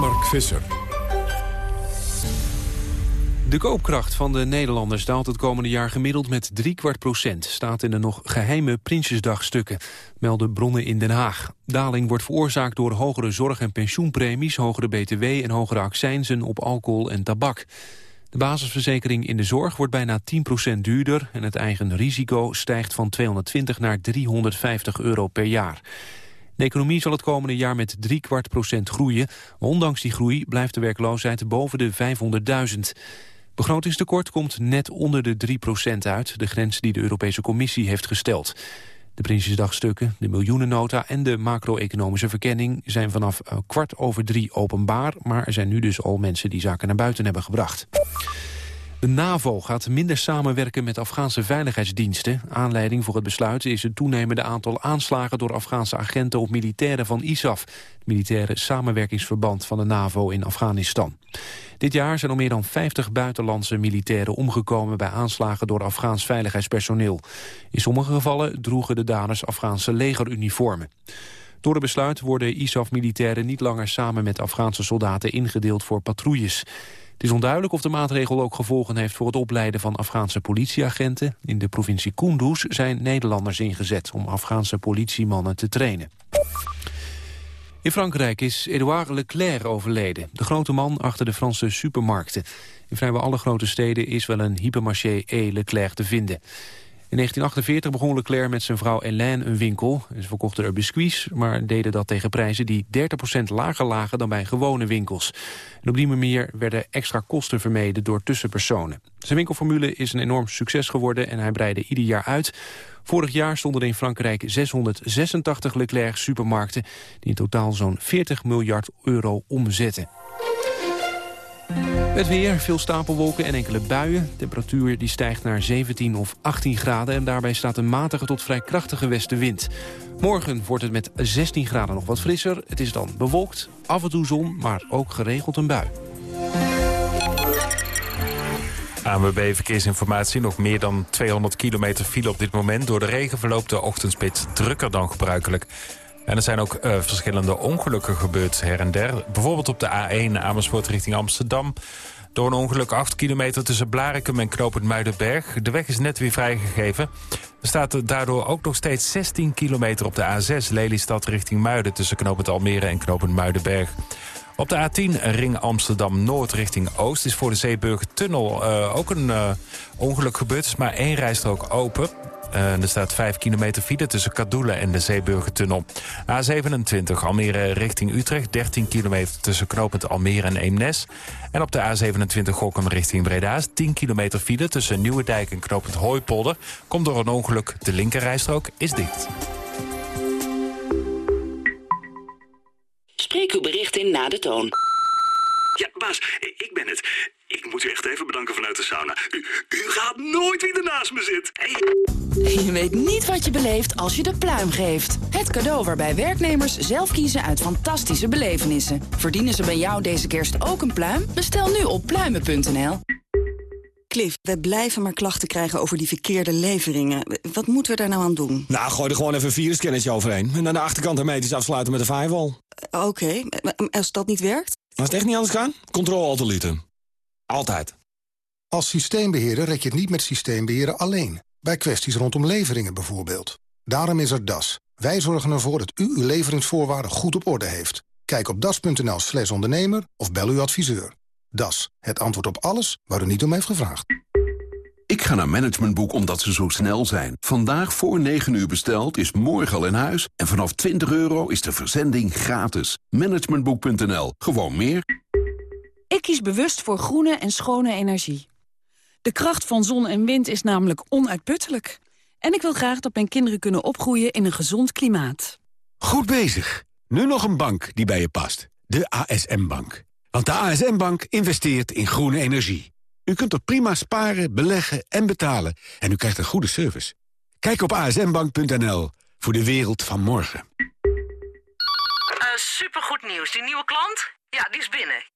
Mark Visser. De koopkracht van de Nederlanders daalt het komende jaar gemiddeld met drie kwart procent. Staat in de nog geheime Prinsjesdagstukken, melden bronnen in Den Haag. Daling wordt veroorzaakt door hogere zorg- en pensioenpremies, hogere btw en hogere accijnzen op alcohol en tabak. De basisverzekering in de zorg wordt bijna 10% duurder en het eigen risico stijgt van 220 naar 350 euro per jaar. De economie zal het komende jaar met drie kwart procent groeien. Ondanks die groei blijft de werkloosheid boven de 500.000. Begrotingstekort komt net onder de 3% uit, de grens die de Europese Commissie heeft gesteld. De Prinsjesdagstukken, de miljoenennota en de macro-economische verkenning zijn vanaf kwart over drie openbaar, maar er zijn nu dus al mensen die zaken naar buiten hebben gebracht. De NAVO gaat minder samenwerken met Afghaanse veiligheidsdiensten. Aanleiding voor het besluit is het toenemende aantal aanslagen... door Afghaanse agenten op militairen van ISAF... het militaire samenwerkingsverband van de NAVO in Afghanistan. Dit jaar zijn al meer dan 50 buitenlandse militairen omgekomen... bij aanslagen door Afghaans veiligheidspersoneel. In sommige gevallen droegen de daders Afghaanse legeruniformen. Door het besluit worden ISAF-militairen niet langer samen met Afghaanse soldaten ingedeeld voor patrouilles. Het is onduidelijk of de maatregel ook gevolgen heeft voor het opleiden van Afghaanse politieagenten. In de provincie Kunduz zijn Nederlanders ingezet om Afghaanse politiemannen te trainen. In Frankrijk is Edouard Leclerc overleden, de grote man achter de Franse supermarkten. In vrijwel alle grote steden is wel een hypermarché E. Leclerc te vinden. In 1948 begon Leclerc met zijn vrouw Hélène een winkel. Ze verkochten er biscuits, maar deden dat tegen prijzen die 30% lager lagen dan bij gewone winkels. En op die manier werden extra kosten vermeden door tussenpersonen. Zijn winkelformule is een enorm succes geworden en hij breidde ieder jaar uit. Vorig jaar stonden er in Frankrijk 686 Leclerc supermarkten... die in totaal zo'n 40 miljard euro omzetten. Het weer, veel stapelwolken en enkele buien. Temperatuur die stijgt naar 17 of 18 graden... en daarbij staat een matige tot vrij krachtige westenwind. Morgen wordt het met 16 graden nog wat frisser. Het is dan bewolkt, af en toe zon, maar ook geregeld een bui. ANWB Verkeersinformatie. Nog meer dan 200 kilometer file op dit moment. Door de regen verloopt de ochtendspits drukker dan gebruikelijk. En er zijn ook uh, verschillende ongelukken gebeurd her en der. Bijvoorbeeld op de A1 Amersfoort richting Amsterdam. Door een ongeluk 8 kilometer tussen Blarikum en Knopend Muidenberg. De weg is net weer vrijgegeven. Er staat daardoor ook nog steeds 16 kilometer op de A6 Lelystad richting Muiden... tussen Knopend Almere en Knopend Muidenberg. Op de A10 ring Amsterdam-Noord richting Oost... is voor de Zeeburgertunnel uh, ook een uh, ongeluk gebeurd. Maar één rijstrook open. Uh, er staat 5 kilometer file tussen Kadoelen en de Zeeburgertunnel. A27 Almere richting Utrecht. 13 kilometer tussen knooppunt Almere en Eemnes. En op de A27 Gokkum richting Breda. 10 kilometer file tussen Nieuwedijk en knooppunt Hooipolder. Komt door een ongeluk. De linkerrijstrook is dicht. Spreek uw bericht in na de toon. Ja, baas, ik ben het. Ik moet u echt even bedanken vanuit de sauna. U, u gaat nooit wie ernaast me zit. Hey. Je weet niet wat je beleeft als je de pluim geeft. Het cadeau waarbij werknemers zelf kiezen uit fantastische belevenissen. Verdienen ze bij jou deze kerst ook een pluim? Bestel nu op pluimen.nl. Cliff, we blijven maar klachten krijgen over die verkeerde leveringen. Wat moeten we daar nou aan doen? Nou, gooi er gewoon even een virusscannertje overheen. En aan de achterkant hermetisch afsluiten met een firewall. Uh, Oké, okay. als dat niet werkt? Als het echt niet anders kan, controle-alt-delete. Altijd. Als systeembeheerder red je het niet met systeembeheerder alleen. Bij kwesties rondom leveringen bijvoorbeeld. Daarom is er DAS. Wij zorgen ervoor dat u uw leveringsvoorwaarden goed op orde heeft. Kijk op das.nl slash ondernemer of bel uw adviseur. DAS, het antwoord op alles waar u niet om heeft gevraagd. Ik ga naar Managementboek omdat ze zo snel zijn. Vandaag voor 9 uur besteld is morgen al in huis. En vanaf 20 euro is de verzending gratis. Managementboek.nl. Gewoon meer. Ik kies bewust voor groene en schone energie. De kracht van zon en wind is namelijk onuitputtelijk. En ik wil graag dat mijn kinderen kunnen opgroeien in een gezond klimaat. Goed bezig. Nu nog een bank die bij je past. De ASM-bank. Want de ASM-bank investeert in groene energie. U kunt er prima sparen, beleggen en betalen. En u krijgt een goede service. Kijk op asmbank.nl voor de wereld van morgen. Uh, supergoed nieuws. Die nieuwe klant? Ja, die is binnen.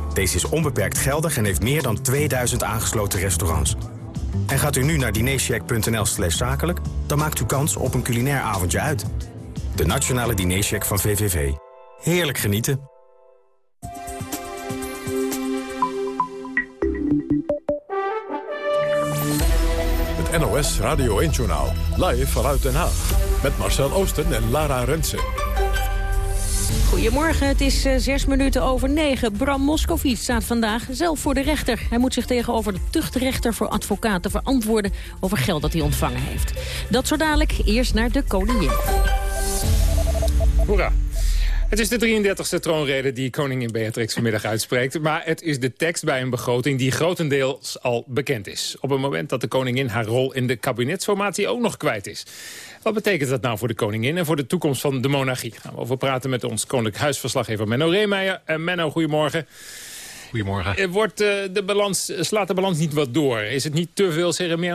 Deze is onbeperkt geldig en heeft meer dan 2000 aangesloten restaurants. En gaat u nu naar dinercheck.nl slash zakelijk... dan maakt u kans op een culinair avondje uit. De Nationale Dinercheck van VVV. Heerlijk genieten. Het NOS Radio 1-journaal. Live vanuit Den Haag. Met Marcel Oosten en Lara Rensen. Goedemorgen, het is uh, zes minuten over negen. Bram Moscovici staat vandaag zelf voor de rechter. Hij moet zich tegenover de tuchtrechter voor advocaten verantwoorden... over geld dat hij ontvangen heeft. Dat zo dadelijk, eerst naar de koningin. Hoera. Het is de 33e troonrede die koningin Beatrix vanmiddag uitspreekt. Maar het is de tekst bij een begroting die grotendeels al bekend is. Op het moment dat de koningin haar rol in de kabinetsformatie ook nog kwijt is. Wat betekent dat nou voor de koningin en voor de toekomst van de monarchie? Gaan we over praten met ons koninklijk huisverslaggever Menno Reemeijer. En Menno, goedemorgen. Goedemorgen. Wordt, uh, de balans, slaat de balans niet wat door? Is het niet te veel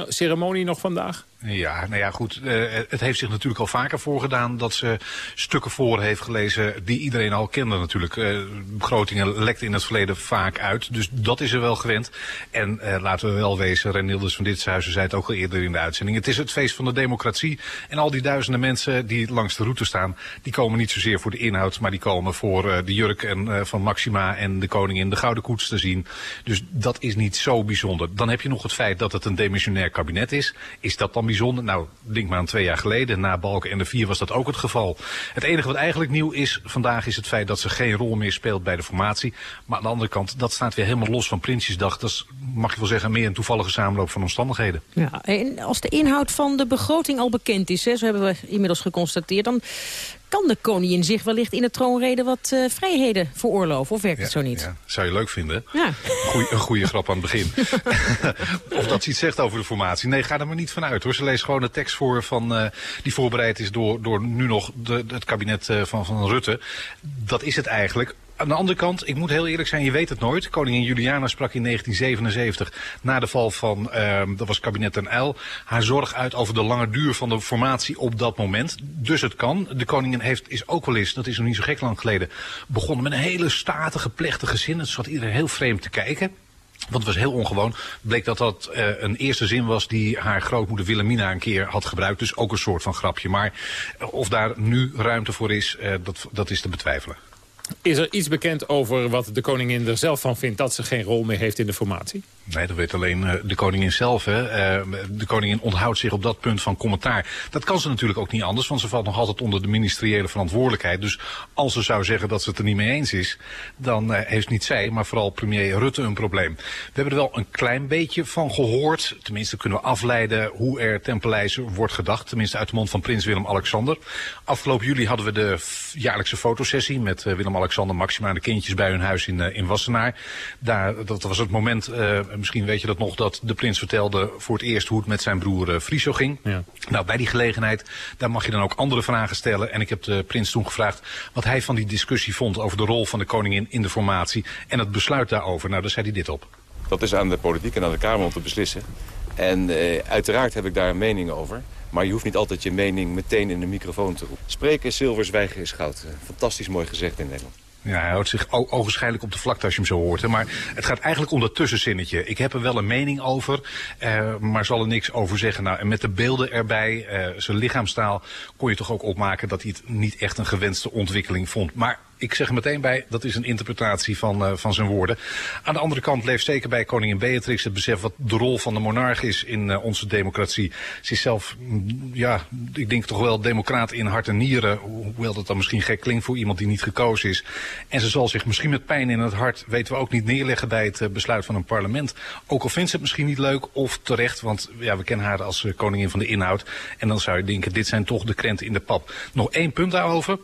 ceremonie nog vandaag? Ja, nou ja, goed. Uh, het heeft zich natuurlijk al vaker voorgedaan dat ze stukken voor heeft gelezen die iedereen al kende natuurlijk. Uh, begrotingen lekten in het verleden vaak uit, dus dat is er wel gewend. En uh, laten we wel wezen, Renilders van Ditshuizen zei het ook al eerder in de uitzending. Het is het feest van de democratie en al die duizenden mensen die langs de route staan, die komen niet zozeer voor de inhoud, maar die komen voor de jurk en, van Maxima en de koningin de gouden koets te zien. Dus dat is niet zo bijzonder. Dan heb je nog het feit dat het een demissionair kabinet is. Is dat dan bijzonder. Nou, denk maar aan twee jaar geleden. Na Balken en de Vier was dat ook het geval. Het enige wat eigenlijk nieuw is vandaag is het feit dat ze geen rol meer speelt bij de formatie. Maar aan de andere kant, dat staat weer helemaal los van Prinsjesdag. Dat mag je wel zeggen, meer een toevallige samenloop van omstandigheden. Ja, en als de inhoud van de begroting al bekend is, hè, zo hebben we inmiddels geconstateerd... dan kan de koningin zich wellicht in de troonrede wat uh, vrijheden veroorloven? Of werkt ja, het zo niet? Ja. Zou je leuk vinden? Ja. Goeie, een goede grap aan het begin. of dat ze iets zegt over de formatie. Nee, ga er maar niet vanuit hoor. Ze leest gewoon de tekst voor van, uh, die voorbereid is door, door nu nog de, het kabinet uh, van, van Rutte. Dat is het eigenlijk aan de andere kant, ik moet heel eerlijk zijn, je weet het nooit. Koningin Juliana sprak in 1977, na de val van, uh, dat was kabinet Den Uyl, haar zorg uit over de lange duur van de formatie op dat moment. Dus het kan. De koningin heeft, is ook wel eens, dat is nog niet zo gek lang geleden, begonnen met een hele statige, plechtige zin. Het zat iedereen heel vreemd te kijken. Want het was heel ongewoon. Bleek dat dat uh, een eerste zin was die haar grootmoeder Wilhelmina een keer had gebruikt. Dus ook een soort van grapje. Maar of daar nu ruimte voor is, uh, dat, dat is te betwijfelen. Is er iets bekend over wat de koningin er zelf van vindt... dat ze geen rol meer heeft in de formatie? Nee, dat weet alleen uh, de koningin zelf. Hè. Uh, de koningin onthoudt zich op dat punt van commentaar. Dat kan ze natuurlijk ook niet anders, want ze valt nog altijd onder de ministeriële verantwoordelijkheid. Dus als ze zou zeggen dat ze het er niet mee eens is, dan uh, heeft niet zij, maar vooral premier Rutte een probleem. We hebben er wel een klein beetje van gehoord. Tenminste kunnen we afleiden hoe er ten wordt gedacht. Tenminste uit de mond van prins Willem-Alexander. Afgelopen juli hadden we de jaarlijkse fotosessie met Willem-Alexander, Maxima en de kindjes bij hun huis in, in Wassenaar. Daar, dat was het moment misschien weet je dat nog, dat de prins vertelde voor het eerst hoe het met zijn broer uh, Friso ging. Ja. Nou, bij die gelegenheid, daar mag je dan ook andere vragen stellen. En ik heb de prins toen gevraagd wat hij van die discussie vond over de rol van de koningin in de formatie. En het besluit daarover. Nou, daar zei hij dit op. Dat is aan de politiek en aan de Kamer om te beslissen. En uh, uiteraard heb ik daar een mening over. Maar je hoeft niet altijd je mening meteen in de microfoon te roepen. Spreken is zilver, zwijgen is goud. Fantastisch mooi gezegd in Nederland. Ja, hij houdt zich ogenschijnlijk op de vlakte als je hem zo hoort. Maar het gaat eigenlijk om dat tussenzinnetje. Ik heb er wel een mening over, uh, maar zal er niks over zeggen. Nou, en met de beelden erbij, uh, zijn lichaamstaal, kon je toch ook opmaken dat hij het niet echt een gewenste ontwikkeling vond. Maar ik zeg er meteen bij, dat is een interpretatie van, uh, van zijn woorden. Aan de andere kant leeft zeker bij koningin Beatrix het besef wat de rol van de monarch is in uh, onze democratie. Ze is zelf, ja, ik denk toch wel democraat in hart en nieren. Hoewel dat dan misschien gek klinkt voor iemand die niet gekozen is. En ze zal zich misschien met pijn in het hart, weten we ook niet, neerleggen bij het uh, besluit van een parlement. Ook al vindt ze het misschien niet leuk of terecht, want ja, we kennen haar als koningin van de inhoud. En dan zou je denken, dit zijn toch de krenten in de pap. Nog één punt daarover.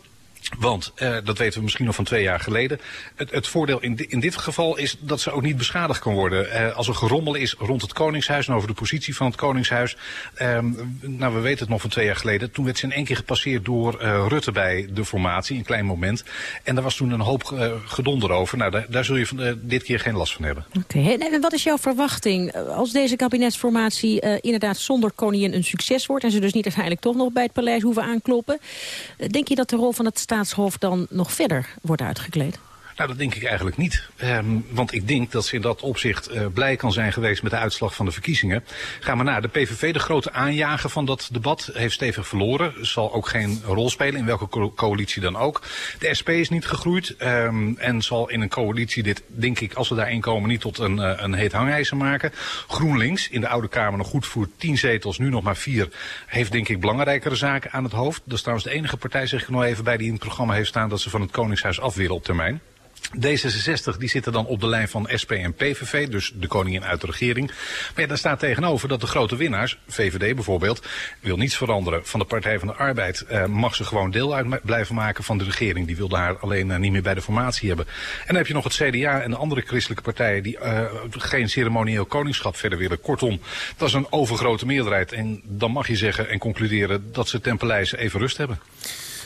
Want, uh, dat weten we misschien nog van twee jaar geleden... het, het voordeel in, in, dit geval is dat ze ook niet beschadigd kan worden. Uh, als er gerommel is rond het Koningshuis en over de positie van het Koningshuis... Um, nou, we weten het nog van twee jaar geleden. Toen werd ze in één keer gepasseerd door uh, Rutte bij de formatie, een klein moment. En daar was toen een hoop gedonder over. Nou, daar, daar zul je van, dit keer geen last van hebben. Oké, en wat is jouw verwachting als deze kabinetsformatie inderdaad zonder koningin een succes wordt... en ze dus niet uiteindelijk toch nog bij het paleis hoeven aankloppen? denk je dat de rol van het dan nog verder wordt uitgekleed? Nou, dat denk ik eigenlijk niet. Um, want ik denk dat ze in dat opzicht uh, blij kan zijn geweest met de uitslag van de verkiezingen. Ga maar naar. De PVV, de grote aanjager van dat debat, heeft stevig verloren. Zal ook geen rol spelen, in welke co coalitie dan ook. De SP is niet gegroeid. Um, en zal in een coalitie dit, denk ik, als we daarin komen, niet tot een, uh, een heet hangijzer maken. GroenLinks, in de Oude Kamer nog goed voor tien zetels, nu nog maar vier. Heeft, denk ik, belangrijkere zaken aan het hoofd. Dat is trouwens de enige partij, zeg ik nog even bij, die in het programma heeft staan dat ze van het Koningshuis af willen op termijn. D66 die zitten dan op de lijn van SP en PVV, dus de koningin uit de regering. Maar ja, daar staat tegenover dat de grote winnaars, VVD bijvoorbeeld, wil niets veranderen. Van de Partij van de Arbeid uh, mag ze gewoon deel uit blijven maken van de regering. Die wilde haar alleen uh, niet meer bij de formatie hebben. En dan heb je nog het CDA en de andere christelijke partijen die uh, geen ceremonieel koningschap verder willen. Kortom, dat is een overgrote meerderheid. En dan mag je zeggen en concluderen dat ze Paleise even rust hebben.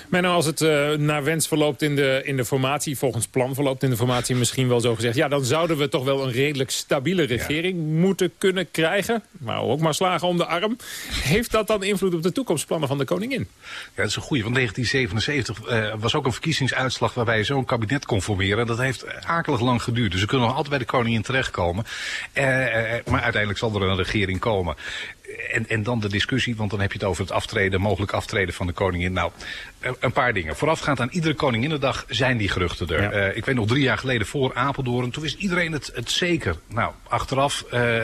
Maar nou, als het uh, naar wens verloopt in de, in de formatie, volgens plan verloopt in de formatie misschien wel zo gezegd. Ja, dan zouden we toch wel een redelijk stabiele regering ja. moeten kunnen krijgen. Maar ook maar slagen om de arm. Heeft dat dan invloed op de toekomstplannen van de koningin? Ja, dat is een goeie. Want 1977 uh, was ook een verkiezingsuitslag waarbij je zo'n kabinet kon formeren. Dat heeft akelig lang geduurd. Dus we kunnen nog altijd bij de koningin terechtkomen. Uh, maar uiteindelijk zal er een regering komen en, en dan de discussie, want dan heb je het over het aftreden, mogelijk aftreden van de koningin. Nou, een paar dingen. Voorafgaand aan iedere Koninginnedag zijn die geruchten er. Ja. Uh, ik weet nog drie jaar geleden voor Apeldoorn, toen wist iedereen het, het zeker. Nou, achteraf uh,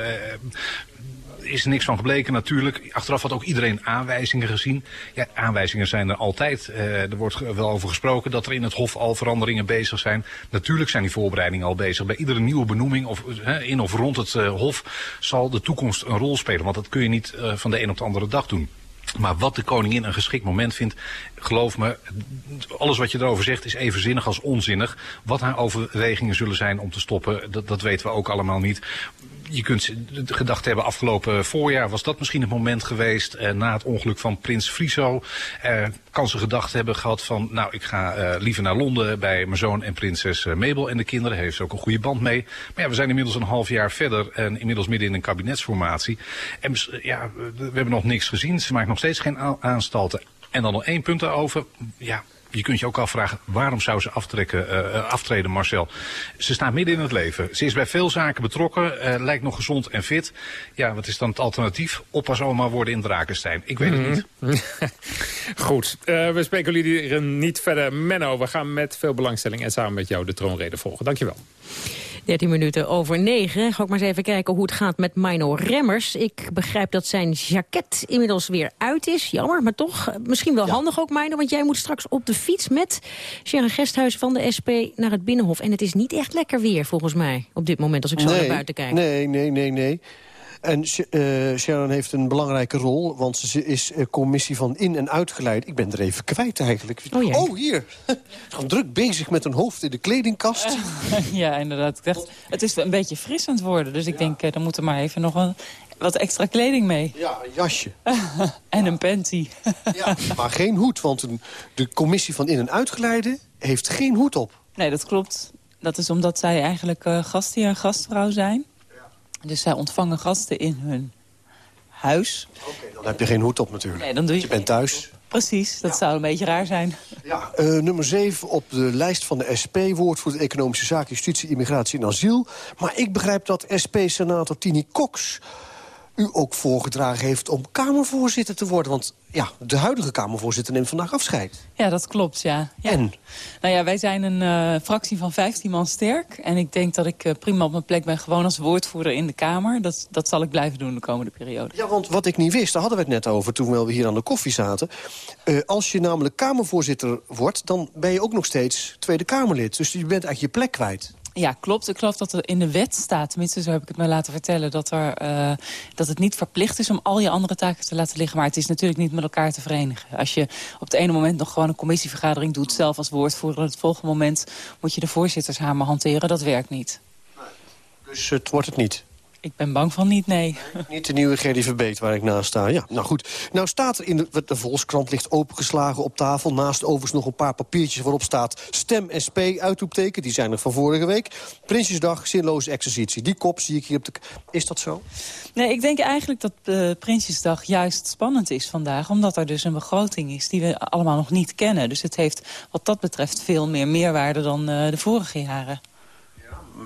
is niks van gebleken natuurlijk. Achteraf had ook iedereen aanwijzingen gezien. Ja, aanwijzingen zijn er altijd. Uh, er wordt wel over gesproken dat er in het Hof al veranderingen bezig zijn. Natuurlijk zijn die voorbereidingen al bezig. Bij iedere nieuwe benoeming of uh, in of rond het uh, Hof zal de toekomst een rol spelen. Want dat kun je niet van de een op de andere dag doen. Maar wat de koningin een geschikt moment vindt, geloof me, alles wat je erover zegt is even zinnig als onzinnig. Wat haar overwegingen zullen zijn om te stoppen, dat, dat weten we ook allemaal niet je kunt gedacht hebben, afgelopen voorjaar was dat misschien het moment geweest. Uh, na het ongeluk van Prins Friso. Uh, kan ze gedacht hebben gehad van, nou ik ga uh, liever naar Londen bij mijn zoon en prinses Mabel en de kinderen. Heeft ze ook een goede band mee. Maar ja, we zijn inmiddels een half jaar verder en inmiddels midden in een kabinetsformatie. En ja, we hebben nog niks gezien. Ze maakt nog steeds geen aanstalten. En dan nog één punt daarover. Ja, je kunt je ook afvragen, waarom zou ze aftrekken, uh, aftreden, Marcel? Ze staat midden in het leven. Ze is bij veel zaken betrokken, uh, lijkt nog gezond en fit. Ja, wat is dan het alternatief? Oppas oma worden in Drakenstein. Ik weet mm -hmm. het niet. Goed, uh, we speculeren niet verder. Menno, we gaan met veel belangstelling en samen met jou de troonrede volgen. Dankjewel. 13 minuten over 9. Ga ook maar eens even kijken hoe het gaat met Mino Remmers. Ik begrijp dat zijn jacket inmiddels weer uit is. Jammer, maar toch. Misschien wel ja. handig ook, Mino. Want jij moet straks op de fiets met Sharon Gesthuis van de SP naar het Binnenhof. En het is niet echt lekker weer, volgens mij, op dit moment, als ik zo nee, naar buiten kijk. Nee, nee, nee, nee. En uh, Sharon heeft een belangrijke rol, want ze is uh, commissie van in- en uitgeleid. Ik ben er even kwijt eigenlijk. Oh, oh hier. Gewoon druk bezig met een hoofd in de kledingkast. Uh, ja, inderdaad. Ik dacht, het is een beetje fris aan het worden. Dus ik ja. denk, dan moet er maar even nog een, wat extra kleding mee. Ja, een jasje. en een panty. ja, maar geen hoed, want een, de commissie van in- en uitgeleide heeft geen hoed op. Nee, dat klopt. Dat is omdat zij eigenlijk gastheer en gastvrouw zijn. Dus zij ontvangen gasten in hun huis. Oké, okay, dan heb je geen hoed op natuurlijk. Nee, dan doe je... je bent thuis. Precies, dat ja. zou een beetje raar zijn. Ja, uh, nummer 7 op de lijst van de SP... woord voor de Economische Zaken, Justitie, Immigratie en Asiel. Maar ik begrijp dat SP-senator Tini Cox u ook voorgedragen heeft om Kamervoorzitter te worden. Want ja, de huidige Kamervoorzitter neemt vandaag afscheid. Ja, dat klopt, ja. ja. En? Nou ja, wij zijn een uh, fractie van 15 man sterk. En ik denk dat ik uh, prima op mijn plek ben gewoon als woordvoerder in de Kamer. Dat, dat zal ik blijven doen de komende periode. Ja, want wat ik niet wist, daar hadden we het net over toen we hier aan de koffie zaten. Uh, als je namelijk Kamervoorzitter wordt, dan ben je ook nog steeds Tweede Kamerlid. Dus je bent eigenlijk je plek kwijt. Ja, klopt. Ik geloof dat er in de wet staat, tenminste zo heb ik het me laten vertellen... dat, er, uh, dat het niet verplicht is om al je andere taken te laten liggen. Maar het is natuurlijk niet met elkaar te verenigen. Als je op het ene moment nog gewoon een commissievergadering doet... zelf als woordvoerder, het volgende moment moet je de voorzittershamer hanteren. Dat werkt niet. Dus het wordt het niet? Ik ben bang van niet, nee. Niet de nieuwe Gerdy Verbeet waar ik naast sta. Ja, nou goed. Nou staat er in de, de Volkskrant ligt opengeslagen op tafel. Naast overigens nog een paar papiertjes waarop staat stem SP, uitroepteken. Die zijn er van vorige week. Prinsjesdag, zinloze exercitie. Die kop zie ik hier op de... Is dat zo? Nee, ik denk eigenlijk dat uh, Prinsjesdag juist spannend is vandaag. Omdat er dus een begroting is die we allemaal nog niet kennen. Dus het heeft wat dat betreft veel meer meerwaarde dan uh, de vorige jaren.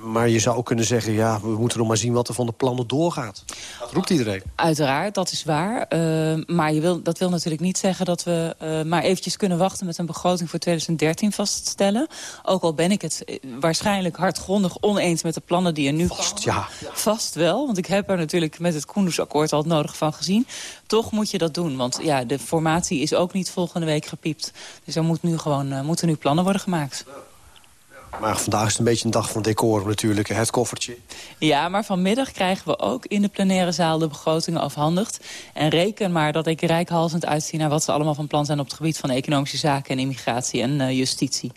Maar je zou ook kunnen zeggen, ja, we moeten nog maar zien wat er van de plannen doorgaat. Dat roept iedereen. Uiteraard, dat is waar. Uh, maar je wil, dat wil natuurlijk niet zeggen dat we uh, maar eventjes kunnen wachten... met een begroting voor 2013 vaststellen. Ook al ben ik het waarschijnlijk hardgrondig oneens met de plannen die er nu... Vast, ja. Vast wel, want ik heb er natuurlijk met het Koendersakkoord al het nodig van gezien. Toch moet je dat doen, want ja, de formatie is ook niet volgende week gepiept. Dus er moet nu gewoon, uh, moeten nu plannen worden gemaakt. Maar vandaag is het een beetje een dag van decor natuurlijk, het koffertje. Ja, maar vanmiddag krijgen we ook in de plenaire zaal de begrotingen afhandigd. En reken maar dat ik rijkhalsend uitzie naar wat ze allemaal van plan zijn... op het gebied van economische zaken en immigratie en uh, justitie.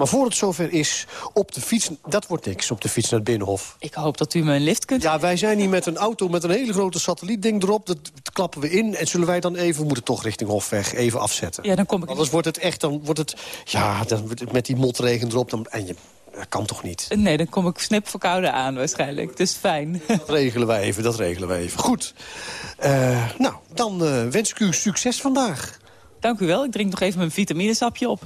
Maar voor het zover is, op de fiets, dat wordt niks, op de fiets naar het Binnenhof. Ik hoop dat u me een lift kunt... Ja, wij zijn hier met een auto met een hele grote satellietding erop. Dat, dat klappen we in en zullen wij dan even, we moeten toch richting Hofweg, even afzetten. Ja, dan kom ik... Anders wordt het echt, dan wordt het, ja, dan, met die motregen erop, dan, en je, dat kan toch niet? Nee, dan kom ik snip verkouden aan waarschijnlijk. Dus fijn. Dat regelen wij even, dat regelen wij even. Goed. Uh, nou, dan uh, wens ik u succes vandaag. Dank u wel. Ik drink nog even mijn vitaminesapje op.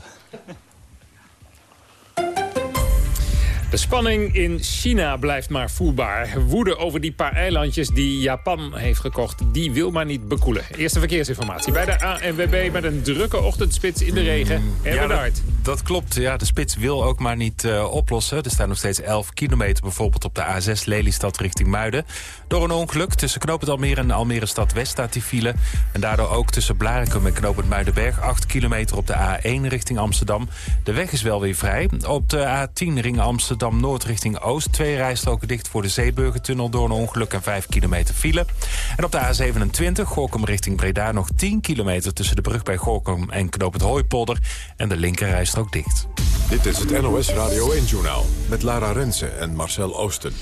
De spanning in China blijft maar voelbaar. Woede over die paar eilandjes die Japan heeft gekocht, die wil maar niet bekoelen. Eerste verkeersinformatie bij de ANWB met een drukke ochtendspits in de regen. En ja, dat, dat, klopt. Ja, de spits wil ook maar niet uh, oplossen. Er staan nog steeds 11 kilometer bijvoorbeeld op de A6 Lelystad richting Muiden. Door een ongeluk tussen Knopend Almere en Almere Stad West staat die file. En daardoor ook tussen Blarikum en Knopend Muidenberg 8 kilometer op de A1 richting Amsterdam. De weg is wel weer vrij. Op de A10 ring Amsterdam Amsterdam-Noord richting Oost. Twee rijstroken dicht voor de Zeeburgertunnel door een ongeluk en 5 kilometer file. En op de A27 Gorkum richting Breda nog 10 kilometer... tussen de brug bij Gorkum en Knoop het Hooipolder. En de linkerrijstrook dicht. Dit is het NOS Radio 1-journaal met Lara Rensen en Marcel Oosten.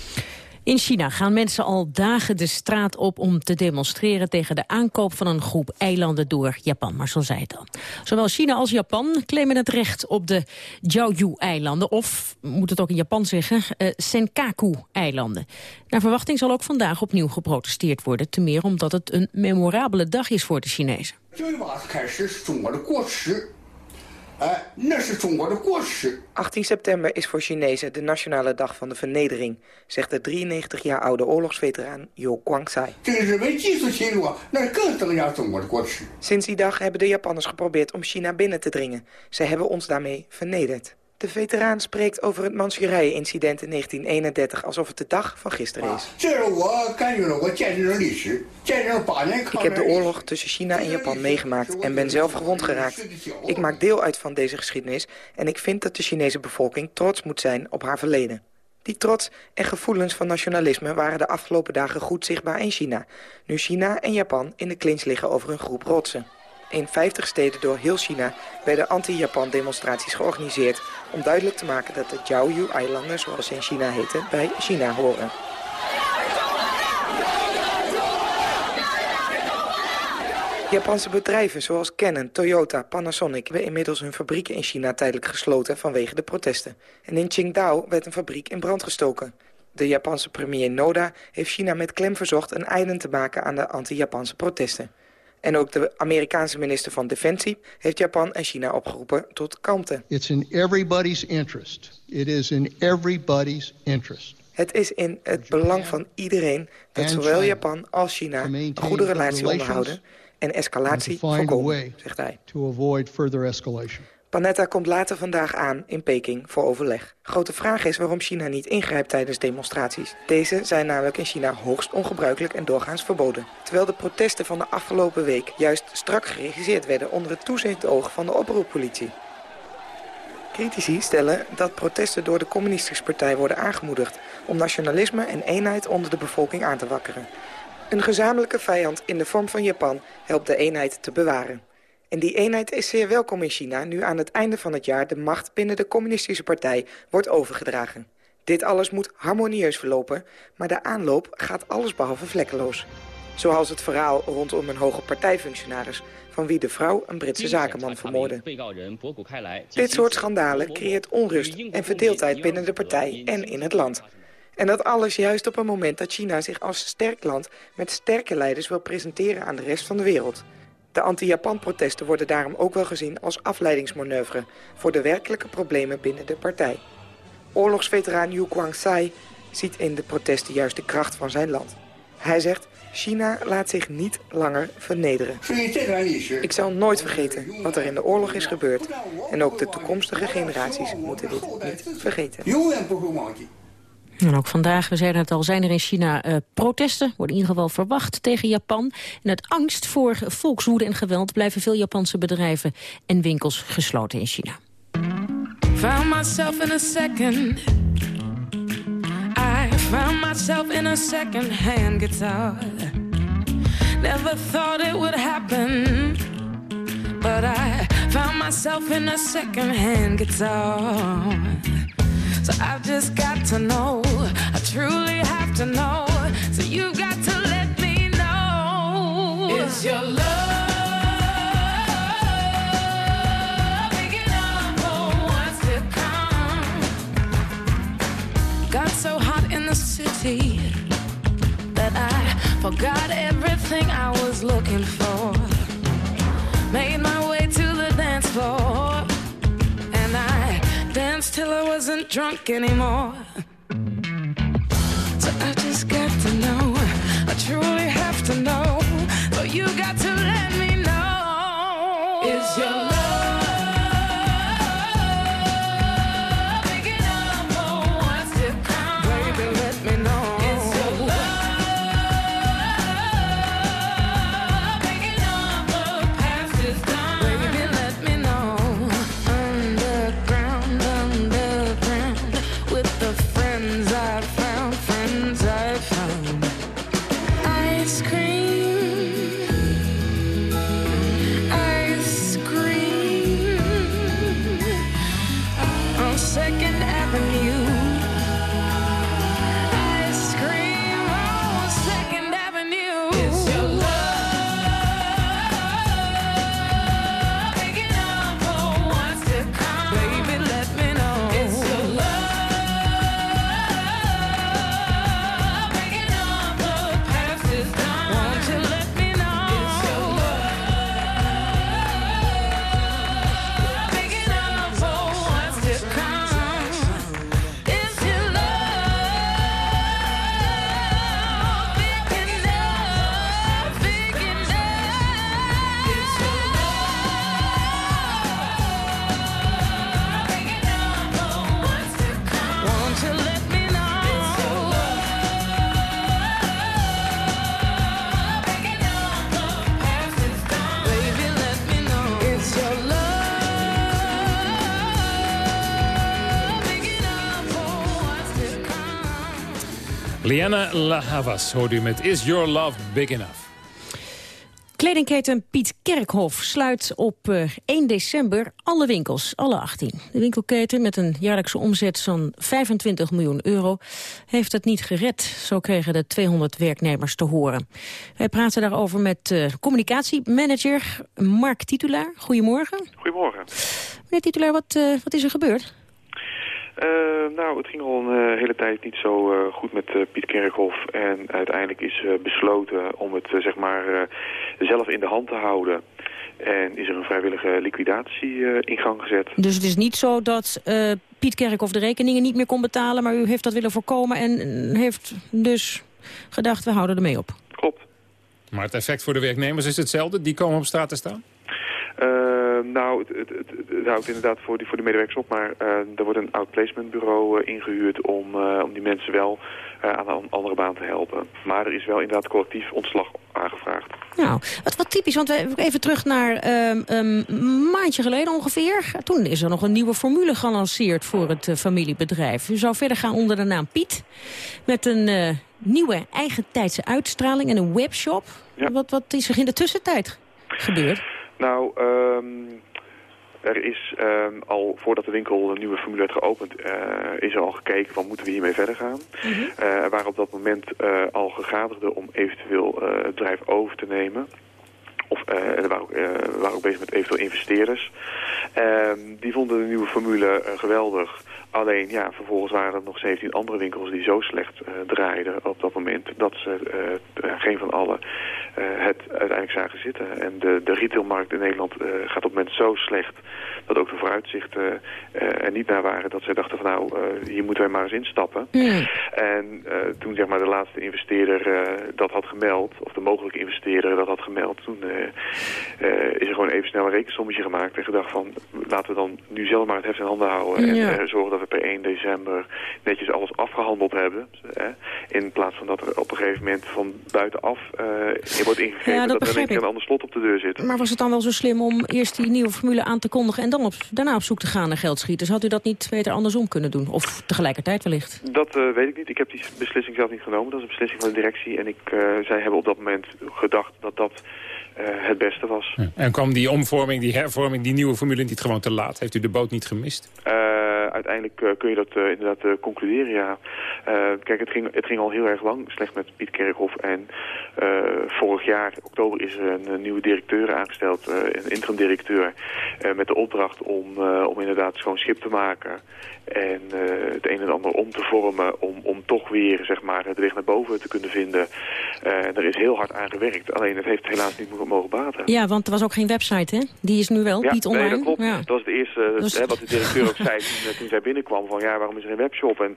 In China gaan mensen al dagen de straat op om te demonstreren tegen de aankoop van een groep eilanden door Japan. Maar zo zei het al. Zowel China als Japan claimen het recht op de Jiaoyu-eilanden, of, moet het ook in Japan zeggen, uh, Senkaku-eilanden. Naar verwachting zal ook vandaag opnieuw geprotesteerd worden, te meer omdat het een memorabele dag is voor de Chinezen. 18 september is voor Chinezen de nationale dag van de vernedering, zegt de 93 jaar oude oorlogsveteraan Jo Kwangsai. Sinds die dag hebben de Japanners geprobeerd om China binnen te dringen. Ze hebben ons daarmee vernederd. De veteraan spreekt over het Manchurije-incident in 1931 alsof het de dag van gisteren is. Ik heb de oorlog tussen China en Japan meegemaakt en ben zelf gewond geraakt. Ik maak deel uit van deze geschiedenis en ik vind dat de Chinese bevolking trots moet zijn op haar verleden. Die trots en gevoelens van nationalisme waren de afgelopen dagen goed zichtbaar in China. Nu China en Japan in de clinch liggen over een groep rotsen. In 50 steden door heel China werden anti-Japan demonstraties georganiseerd... om duidelijk te maken dat de Jiaoyu-eilanden, zoals ze in China heten, bij China horen. Japanse bedrijven zoals Canon, Toyota, Panasonic... hebben inmiddels hun fabrieken in China tijdelijk gesloten vanwege de protesten. En in Qingdao werd een fabriek in brand gestoken. De Japanse premier Noda heeft China met klem verzocht... een einde te maken aan de anti-Japanse protesten. En ook de Amerikaanse minister van Defensie heeft Japan en China opgeroepen tot kalmte. It's in everybody's interest. It is in everybody's interest. Het is in het belang van iedereen dat zowel Japan als China een goede relatie onderhouden en escalatie voorkomen, zegt hij. To avoid further escalation. Panetta komt later vandaag aan in Peking voor overleg. Grote vraag is waarom China niet ingrijpt tijdens demonstraties. Deze zijn namelijk in China hoogst ongebruikelijk en doorgaans verboden. Terwijl de protesten van de afgelopen week juist strak geregisseerd werden onder het toezicht oog van de oproeppolitie. Critici stellen dat protesten door de communistische partij worden aangemoedigd... om nationalisme en eenheid onder de bevolking aan te wakkeren. Een gezamenlijke vijand in de vorm van Japan helpt de eenheid te bewaren. En die eenheid is zeer welkom in China... nu aan het einde van het jaar de macht binnen de communistische partij wordt overgedragen. Dit alles moet harmonieus verlopen, maar de aanloop gaat allesbehalve vlekkeloos. Zoals het verhaal rondom een hoge partijfunctionaris... van wie de vrouw een Britse zakenman vermoordde. Dit soort schandalen creëert onrust en verdeeldheid binnen de partij en in het land. En dat alles juist op een moment dat China zich als sterk land... met sterke leiders wil presenteren aan de rest van de wereld. De anti-Japan-protesten worden daarom ook wel gezien als afleidingsmanoeuvre... voor de werkelijke problemen binnen de partij. Oorlogsveteraan Yu Guangsai ziet in de protesten juist de kracht van zijn land. Hij zegt, China laat zich niet langer vernederen. Ik zal nooit vergeten wat er in de oorlog is gebeurd. En ook de toekomstige generaties moeten dit niet vergeten. En ook vandaag, we zeiden het al, zijn er in China uh, protesten. Worden in ieder geval verwacht tegen Japan. En uit angst voor volkswoede en geweld... blijven veel Japanse bedrijven en winkels gesloten in China. Found myself in a second. I found myself in a second-hand guitar. Never thought it would happen. But I found myself in a second-hand guitar. So I've just got to know, I truly have to know. So you've got to let me know. Is your love? Got so hot in the city that I forgot everything I was looking for. Made my way to the dance floor danced till I wasn't drunk anymore. So I just got to know, I truly have to know. Liana La Havas hoort u met Is Your Love Big Enough? Kledingketen Piet Kerkhof sluit op 1 eh, december alle winkels, alle 18. De winkelketen met een jaarlijkse omzet van 25 miljoen euro heeft het niet gered. Zo kregen de 200 werknemers te horen. Wij praten daarover met uh, communicatiemanager Mark Titulaar. Goedemorgen. Goedemorgen. Meneer Titulaar, wat, uh, wat is er gebeurd? Uh, nou, het ging al een uh, hele tijd niet zo uh, goed met Piet Kerkhoff. En uiteindelijk is besloten om het zeg maar zelf in de hand te houden. En is er een vrijwillige liquidatie in gang gezet. Dus het is niet zo dat Piet Kerkhoff de rekeningen niet meer kon betalen... maar u heeft dat willen voorkomen en heeft dus gedacht, we houden ermee op. Klopt. Maar het effect voor de werknemers is hetzelfde? Die komen op straat te staan? Uh, nou, het, het, het, houdt inderdaad voor, die, voor de medewerkers op, maar uh, er wordt een outplacementbureau uh, ingehuurd om, om die mensen wel aan een andere baan te helpen. Maar er is wel inderdaad collectief ontslag aangevraagd. Nou, wat, wat typisch, want we even terug naar ehm, ehm, een maandje geleden ongeveer. Toen is er nog een nieuwe formule gelanceerd voor het familiebedrijf. U zou verder gaan onder de naam Piet. Met een nieuwe eigentijdse uitstraling en een webshop. Wat, wat is er in de tussentijd gebeurd? Nou, um, er is um, al voordat de winkel een nieuwe formule werd geopend, uh, is er al gekeken van moeten we hiermee verder gaan. Mm -hmm. uh, er waren op dat moment uh, al gegadigden om eventueel het bedrijf over te nemen. Of er waren, ook, we waren ook bezig met eventueel investeerders. Ehm, die vonden de nieuwe formule geweldig. Alleen, ja, vervolgens waren er nog 17 andere winkels die zo slecht uh, draaiden op dat moment... dat ze uh, geen van allen uh, het uiteindelijk zagen zitten. En de, de retailmarkt in Nederland gaat op het moment zo slecht... dat ook de vooruitzichten er niet naar waren. Dat zij dachten van nou, hier moeten wij maar eens instappen. Mm. En toen zeg maar de laatste investeerder dat had gemeld... of de mogelijke investeerder dat had gemeld... toen is er gewoon even snel een rekensommetje gemaakt... en gedacht van laten we dan nu zelf maar het heft in handen houden... en zorgen dat we per 1 december netjes alles afgehandeld hebben. Hè, in plaats van dat er op een gegeven moment van buitenaf uh, wordt ingegeven ja, dat, dat er een, een ander slot op de deur zit. Maar was het dan wel zo slim om eerst die nieuwe formule aan te kondigen... en dan op, daarna op zoek te gaan naar geldschieters? Had u dat niet beter andersom kunnen doen? Of tegelijkertijd wellicht? Dat uh, weet ik niet. Ik heb die beslissing zelf niet genomen. Dat is een beslissing van de directie. En ik, uh, zij hebben op dat moment gedacht dat dat... Uh, het beste was. Ja. En kwam die omvorming, die hervorming, die nieuwe formule niet gewoon te laat? Heeft u de boot niet gemist? Uh, uiteindelijk uh, kun je dat inderdaad concluderen, ja. kijk, het ging, het ging al heel erg lang slecht met Piet Kerkhoff. En vorig jaar, oktober, is er een, nieuwe directeur aangesteld, een interim directeur. met de opdracht om, om inderdaad schoon schip te maken. En het een en ander om te vormen om, om toch weer zeg maar, de weg naar boven te kunnen vinden. er is heel hard aan gewerkt. Alleen het heeft helaas niet mogen baten. Ja, want er was ook geen website, hè? Die is nu wel, ja, Piet Online. Nee, dat klopt. Ja. Dat was het eerste dus... hè, wat de directeur ook zei toen zij binnenkwam. Van ja, waarom is er een webshop? En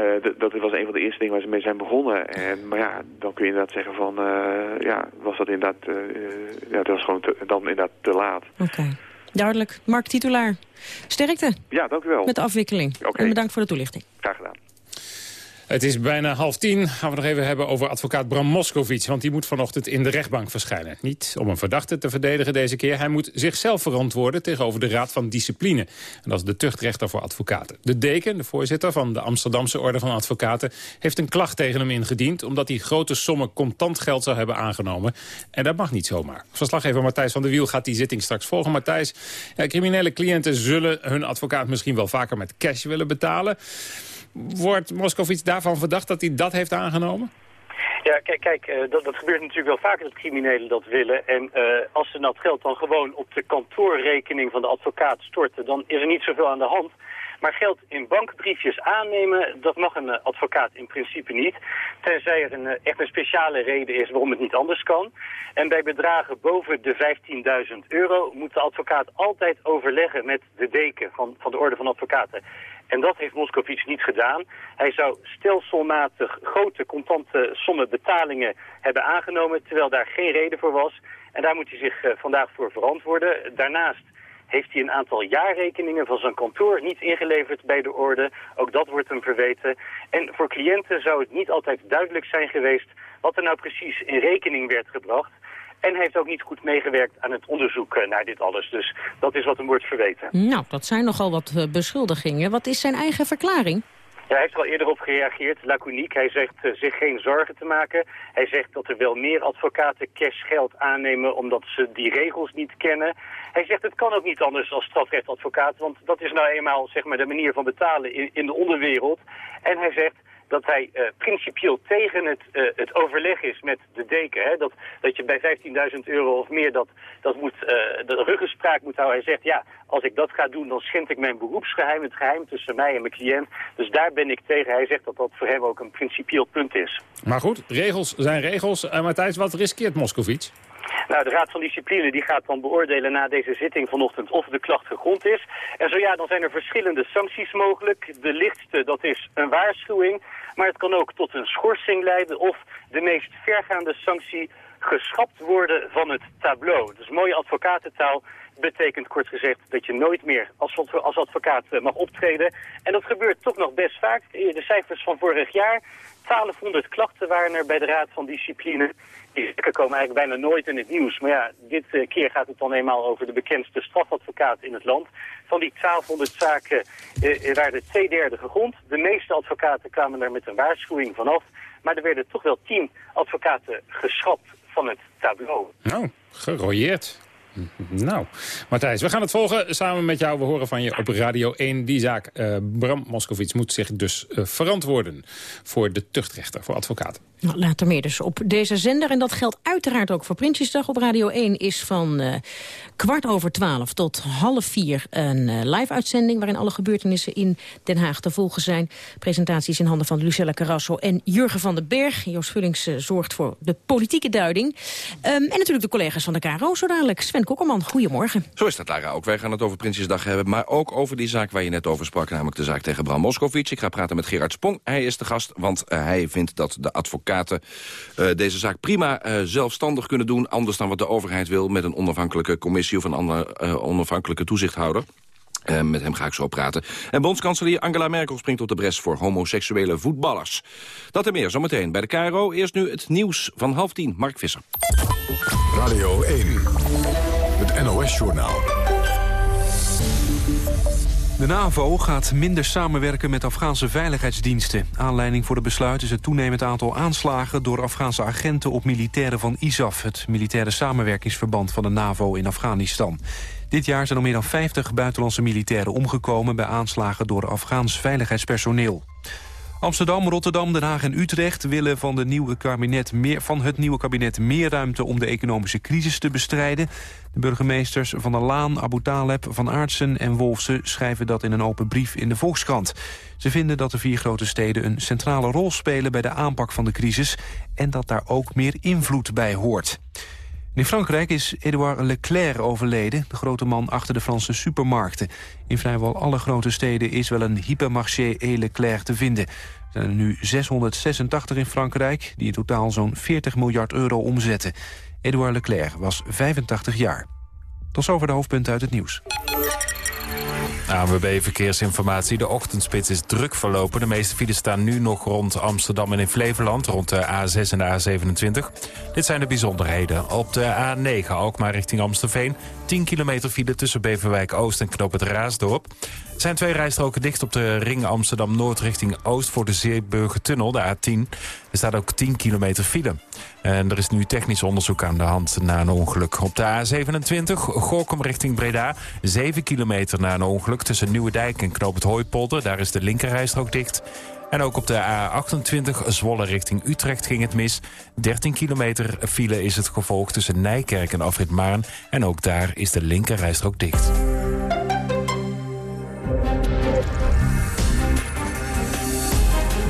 uh, dat was een van de eerste dingen waar ze mee zijn begonnen. En, maar ja, dan kun je inderdaad zeggen van... Uh, ja, was dat inderdaad... Uh, ja, dat was gewoon te, dan inderdaad te laat. Oké. Okay. Duidelijk. Mark Titulaar, sterkte. Ja, dank u wel. Met de afwikkeling. Okay. En bedankt voor de toelichting. Graag gedaan. Het is bijna half tien. Gaan we nog even hebben over advocaat Bram Moskowitz. Want die moet vanochtend in de rechtbank verschijnen. Niet om een verdachte te verdedigen deze keer. Hij moet zichzelf verantwoorden tegenover de Raad van Discipline. En dat is de tuchtrechter voor advocaten. De deken, de voorzitter van de Amsterdamse Orde van Advocaten... heeft een klacht tegen hem ingediend... omdat hij grote sommen contant geld zou hebben aangenomen. En dat mag niet zomaar. Verslaggever Matthijs van der Wiel gaat die zitting straks volgen. Matthijs, ja, criminele cliënten zullen hun advocaat misschien wel vaker met cash willen betalen... Wordt Moskovits daarvan verdacht dat hij dat heeft aangenomen? Ja, kijk, kijk uh, dat, dat gebeurt natuurlijk wel vaker dat criminelen dat willen. En uh, als ze dat geld dan gewoon op de kantoorrekening van de advocaat storten... dan is er niet zoveel aan de hand. Maar geld in bankbriefjes aannemen, dat mag een uh, advocaat in principe niet. Tenzij er een, echt een speciale reden is waarom het niet anders kan. En bij bedragen boven de 15.000 euro moet de advocaat altijd overleggen met de deken van, van de Orde van Advocaten. En dat heeft Moskovits niet gedaan. Hij zou stelselmatig grote contante sommen betalingen hebben aangenomen... terwijl daar geen reden voor was. En daar moet hij zich uh, vandaag voor verantwoorden. Daarnaast heeft hij een aantal jaarrekeningen van zijn kantoor niet ingeleverd bij de orde. Ook dat wordt hem verweten. En voor cliënten zou het niet altijd duidelijk zijn geweest... wat er nou precies in rekening werd gebracht... En hij heeft ook niet goed meegewerkt aan het onderzoek naar dit alles. Dus dat is wat hem wordt verweten. Nou, dat zijn nogal wat uh, beschuldigingen. Wat is zijn eigen verklaring? Ja, hij heeft er al eerder op gereageerd, laconiek. Hij zegt uh, zich geen zorgen te maken. Hij zegt dat er wel meer advocaten cashgeld aannemen omdat ze die regels niet kennen. Hij zegt het kan ook niet anders als strafrechtadvocaat, want dat is nou eenmaal zeg maar, de manier van betalen in, in de onderwereld. En hij zegt dat hij uh, principieel tegen het, uh, het overleg is met de deken. Hè? Dat, dat je bij 15.000 euro of meer dat, dat moet, uh, de ruggespraak moet houden. Hij zegt, ja, als ik dat ga doen, dan schend ik mijn beroepsgeheim, het geheim tussen mij en mijn cliënt. Dus daar ben ik tegen. Hij zegt dat dat voor hem ook een principieel punt is. Maar goed, regels zijn regels. Uh, Matthijs, wat riskeert Moskovits? Nou, de Raad van Discipline die gaat dan beoordelen na deze zitting vanochtend of de klacht gegrond is. En zo ja, dan zijn er verschillende sancties mogelijk. De lichtste, dat is een waarschuwing. Maar het kan ook tot een schorsing leiden of de meest vergaande sanctie geschrapt worden van het tableau. Dus mooie advocatentaal betekent kort gezegd dat je nooit meer als, als advocaat eh, mag optreden. En dat gebeurt toch nog best vaak. De cijfers van vorig jaar, 1200 klachten waren er bij de Raad van Discipline. Die komen eigenlijk bijna nooit in het nieuws. Maar ja, dit eh, keer gaat het dan eenmaal over de bekendste strafadvocaat in het land. Van die 1200 zaken eh, waren twee derde gegrond. De meeste advocaten kwamen er met een waarschuwing vanaf. Maar er werden toch wel tien advocaten geschrapt van het tableau. Nou, gerooieerd. Nou, Matthijs, we gaan het volgen samen met jou. We horen van je op Radio 1. Die zaak, uh, Bram Moskowitz moet zich dus uh, verantwoorden... voor de tuchtrechter, voor advocaten. Nou, later meer dus op deze zender. En dat geldt uiteraard ook voor Prinsjesdag op Radio 1. Is van uh, kwart over twaalf tot half vier een uh, live-uitzending... waarin alle gebeurtenissen in Den Haag te volgen zijn. Presentaties in handen van Lucella Carrasso en Jurgen van den Berg. Joost Vullings uh, zorgt voor de politieke duiding. Um, en natuurlijk de collega's van de KRO zo dadelijk. Sven Kokkerman, goedemorgen. Zo is dat, Lara. Ook wij gaan het over Prinsjesdag hebben... maar ook over die zaak waar je net over sprak... namelijk de zaak tegen Bram Moskowitz. Ik ga praten met Gerard Spong. Hij is de gast, want hij vindt dat de advocaat uh, deze zaak prima uh, zelfstandig kunnen doen... anders dan wat de overheid wil met een onafhankelijke commissie... of een andere uh, onafhankelijke toezichthouder. Met hem ga ik zo praten. En bondskanselier Angela Merkel springt op de bres voor homoseksuele voetballers. Dat en meer zometeen bij de KRO. Eerst nu het nieuws van half tien. Mark Visser. Radio 1, het NOS-journaal. De NAVO gaat minder samenwerken met Afghaanse veiligheidsdiensten. Aanleiding voor de besluit is het toenemend aantal aanslagen... door Afghaanse agenten op militairen van ISAF... het militaire samenwerkingsverband van de NAVO in Afghanistan. Dit jaar zijn al meer dan 50 buitenlandse militairen omgekomen... bij aanslagen door Afghaans veiligheidspersoneel. Amsterdam, Rotterdam, Den Haag en Utrecht willen van, de nieuwe kabinet meer, van het nieuwe kabinet meer ruimte om de economische crisis te bestrijden. De burgemeesters Van der Laan, Abu Taleb, Van Aartsen en Wolfsen schrijven dat in een open brief in de Volkskrant. Ze vinden dat de vier grote steden een centrale rol spelen bij de aanpak van de crisis en dat daar ook meer invloed bij hoort. In Frankrijk is Edouard Leclerc overleden, de grote man achter de Franse supermarkten. In vrijwel alle grote steden is wel een hypermarché E. Leclerc te vinden. Er zijn er nu 686 in Frankrijk, die in totaal zo'n 40 miljard euro omzetten. Edouard Leclerc was 85 jaar. Tot zover de hoofdpunten uit het nieuws. ANWB Verkeersinformatie. De ochtendspits is druk verlopen. De meeste files staan nu nog rond Amsterdam en in Flevoland... rond de A6 en de A27. Dit zijn de bijzonderheden. Op de A9 Alkmaar richting Amstelveen... 10 kilometer file tussen Beverwijk Oost en Knoop het Raasdorp. Er zijn twee rijstroken dicht op de ring Amsterdam-Noord richting Oost... voor de Zeeburgertunnel, de A10. Er staat ook 10 kilometer file. En er is nu technisch onderzoek aan de hand na een ongeluk. Op de A27, Gorkum richting Breda. 7 kilometer na een ongeluk tussen Nieuwedijk en Knoop het Hooipolder. Daar is de linkerrijstrook dicht. En ook op de A28 Zwolle richting Utrecht ging het mis. 13 kilometer file is het gevolg tussen Nijkerk en Afrit Maarn. En ook daar is de linkerrijstrook dicht.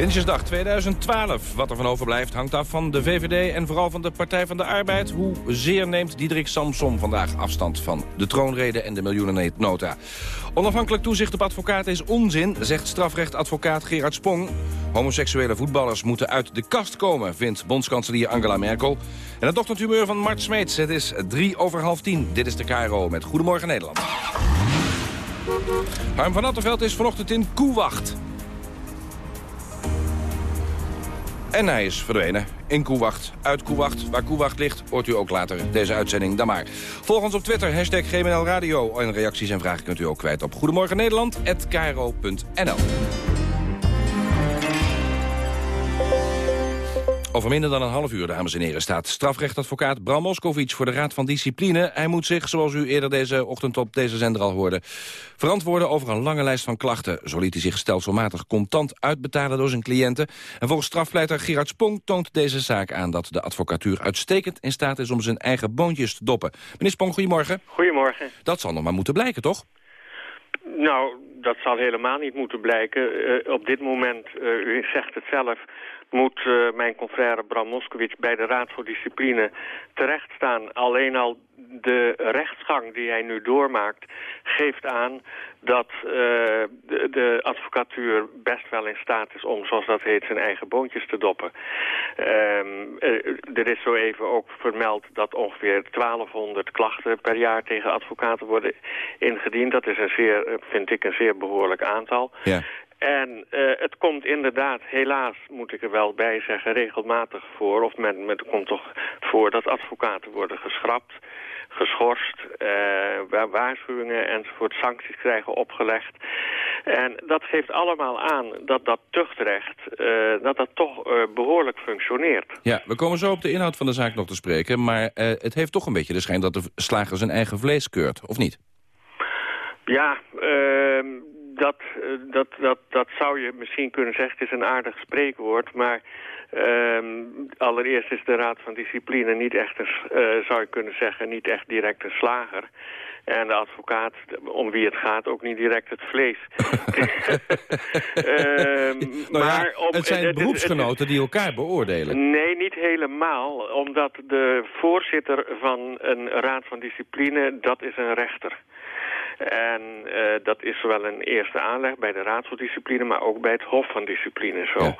Prinsjesdag 2012. Wat er van overblijft hangt af van de VVD en vooral van de Partij van de Arbeid. Hoe zeer neemt Diederik Samsom vandaag afstand van de troonrede en de miljoenennota. Onafhankelijk toezicht op advocaten is onzin, zegt strafrechtadvocaat Gerard Spong. Homoseksuele voetballers moeten uit de kast komen, vindt bondskanselier Angela Merkel. En het ochtendhumeur van Mart Smeets. Het is drie over half tien. Dit is de KRO met Goedemorgen Nederland. Harm van Attenveld is vanochtend in Koewacht. En hij is verdwenen. In Koewacht, uit Koewacht. Waar Koewacht ligt, hoort u ook later deze uitzending dan maar. Volg ons op Twitter, hashtag Radio. En reacties en vragen kunt u ook kwijt op Goedemorgen Nederland@kro.nl. Over minder dan een half uur, dames en heren, staat strafrechtadvocaat Bram Moskowitz voor de Raad van Discipline. Hij moet zich, zoals u eerder deze ochtend op deze zender al hoorde, verantwoorden over een lange lijst van klachten. Zo liet hij zich stelselmatig contant uitbetalen door zijn cliënten. En volgens strafpleiter Gerard Spong toont deze zaak aan dat de advocatuur uitstekend in staat is om zijn eigen boontjes te doppen. Meneer Spong, goedemorgen. Goedemorgen. Dat zal nog maar moeten blijken, toch? Nou, dat zal helemaal niet moeten blijken. Uh, op dit moment, uh, u zegt het zelf, moet uh, mijn confrère Bram Moskowitz bij de Raad voor Discipline terechtstaan. Alleen al de rechtsgang die hij nu doormaakt geeft aan dat uh, de, de, advocatuur best wel in staat is om, zoals dat heet, zijn eigen boontjes te doppen. Um, er is zo even ook vermeld dat ongeveer 1200 klachten per jaar tegen advocaten worden ingediend. Dat is een zeer, vind ik, een zeer behoorlijk aantal. Ja. En uh, het komt inderdaad, helaas moet ik er wel bij zeggen, regelmatig voor... of men, komt toch voor dat advocaten worden geschrapt, geschorst... Uh, waarschuwingen enzovoort, sancties krijgen opgelegd. En dat geeft allemaal aan dat dat tuchtrecht, uh, dat dat toch behoorlijk functioneert. Ja, we komen zo op de inhoud van de zaak nog te spreken... maar het heeft toch een beetje de schijn dat de slager zijn eigen vlees keurt, of niet? Ja, uh, dat, dat, dat, dat zou je misschien kunnen zeggen. Het is een aardig spreekwoord, maar um, allereerst is de Raad van Discipline niet echt, een, uh, zou je kunnen zeggen, niet echt direct een slager. En de advocaat, om wie het gaat, ook niet direct het vlees. um, nou ja, maar op, het zijn het, beroepsgenoten het, die elkaar beoordelen. Nee, niet helemaal. Omdat de voorzitter van een raad van discipline, dat is een rechter. En uh, dat is zowel een eerste aanleg bij de Raad voor Discipline, maar ook bij het Hof van Discipline zo. Ja.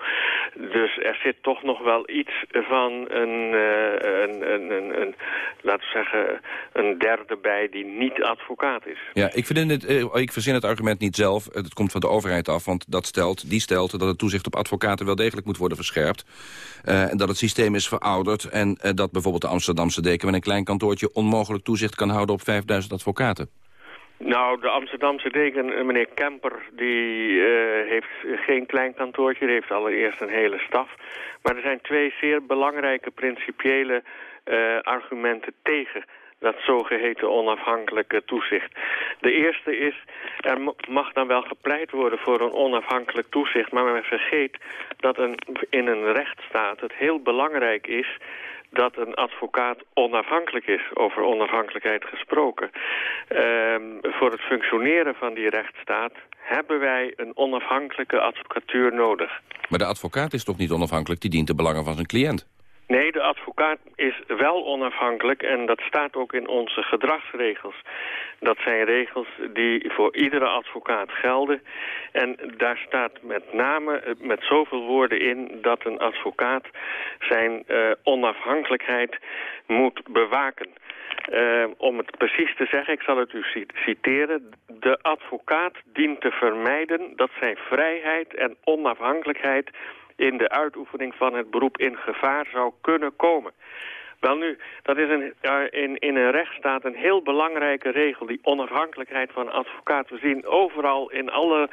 Dus er zit toch nog wel iets van een, uh, een, een, een, een, laten we zeggen, een derde bij die niet advocaat is. Ja, ik, vind het, uh, ik verzin het argument niet zelf. Het komt van de overheid af, want dat stelt, die stelt dat het toezicht op advocaten wel degelijk moet worden verscherpt. en dat het systeem is verouderd en dat bijvoorbeeld de Amsterdamse deken met een klein kantoortje onmogelijk toezicht kan houden op 5000 advocaten. Nou, de Amsterdamse deken, eh, meneer Kemper, die uh, heeft geen klein kantoortje. Die heeft allereerst een hele staf. Maar er zijn twee zeer belangrijke principiële uh, argumenten tegen dat zogeheten onafhankelijke toezicht. De eerste is, er mag dan wel gepleit worden voor een onafhankelijk toezicht... maar men vergeet dat een, in een rechtsstaat het heel belangrijk is dat een advocaat onafhankelijk is, over onafhankelijkheid gesproken. Um, voor het functioneren van die rechtsstaat hebben wij een onafhankelijke advocatuur nodig. Maar de advocaat is toch niet onafhankelijk? Die dient de belangen van zijn cliënt. Nee, de advocaat is wel onafhankelijk en dat staat ook in onze gedragsregels. Dat zijn regels die voor iedere advocaat gelden. En daar staat met name met zoveel woorden in dat een advocaat zijn uh, onafhankelijkheid moet bewaken. Uh, om het precies te zeggen, ik zal het u citeren. De advocaat dient te vermijden dat zijn vrijheid en onafhankelijkheid in de uitoefening van het beroep in gevaar zou kunnen komen. Wel nu, dat is een, in, in een rechtsstaat een heel belangrijke regel, die onafhankelijkheid van advocaat. We zien overal in, alle,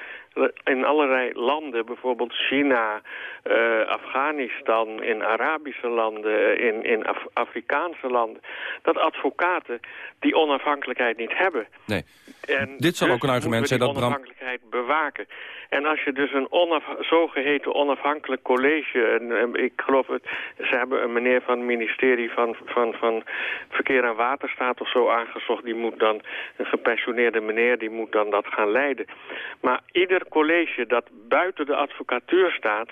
in allerlei landen, bijvoorbeeld China, uh, Afghanistan, in Arabische landen, in, in Af Afrikaanse landen, dat advocaten die onafhankelijkheid niet hebben. Nee. En Dit zal dus ook een argument zijn dat Bram... onafhankelijkheid bewaken. En als je dus een onaf zogeheten onafhankelijk college... En, ik geloof het, ze hebben een meneer van het ministerie van, van, van Verkeer en Waterstaat of zo aangezocht. Die moet dan, een gepensioneerde meneer, die moet dan dat gaan leiden. Maar ieder college dat buiten de advocatuur staat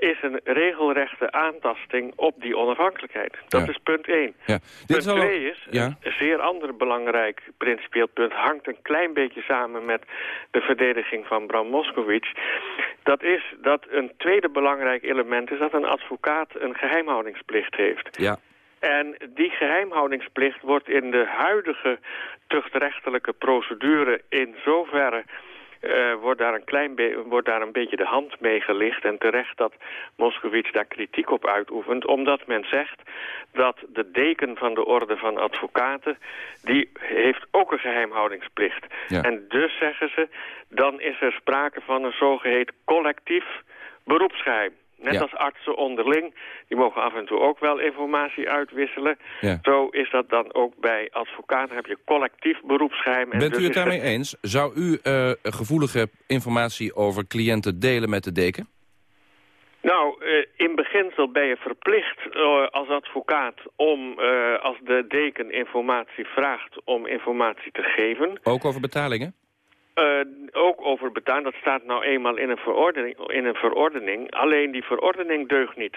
is een regelrechte aantasting op die onafhankelijkheid. Dat ja. is punt 1. Ja. Punt 2 is, ja. een zeer ander belangrijk principieel punt... hangt een klein beetje samen met de verdediging van Bram Moskowitz. Dat is dat een tweede belangrijk element is... dat een advocaat een geheimhoudingsplicht heeft. Ja. En die geheimhoudingsplicht wordt in de huidige tuchtrechtelijke procedure in zoverre uh, wordt, daar een klein wordt daar een beetje de hand mee gelicht. En terecht dat Moskowitz daar kritiek op uitoefent. Omdat men zegt dat de deken van de orde van advocaten... die heeft ook een geheimhoudingsplicht. Ja. En dus zeggen ze, dan is er sprake van een zogeheten collectief beroepsgeheim. Net ja. als artsen onderling, die mogen af en toe ook wel informatie uitwisselen. Ja. Zo is dat dan ook bij advocaten, heb je collectief beroepsgeheim. En Bent dus u het is daarmee eens? Zou u uh, gevoelige informatie over cliënten delen met de deken? Nou, uh, in beginsel ben je verplicht uh, als advocaat om, als de deken informatie vraagt, om informatie te geven. Ook over betalingen? Uh, ook over betaling, dat staat nou eenmaal in een, verordening, in een verordening. Alleen die verordening deugt niet.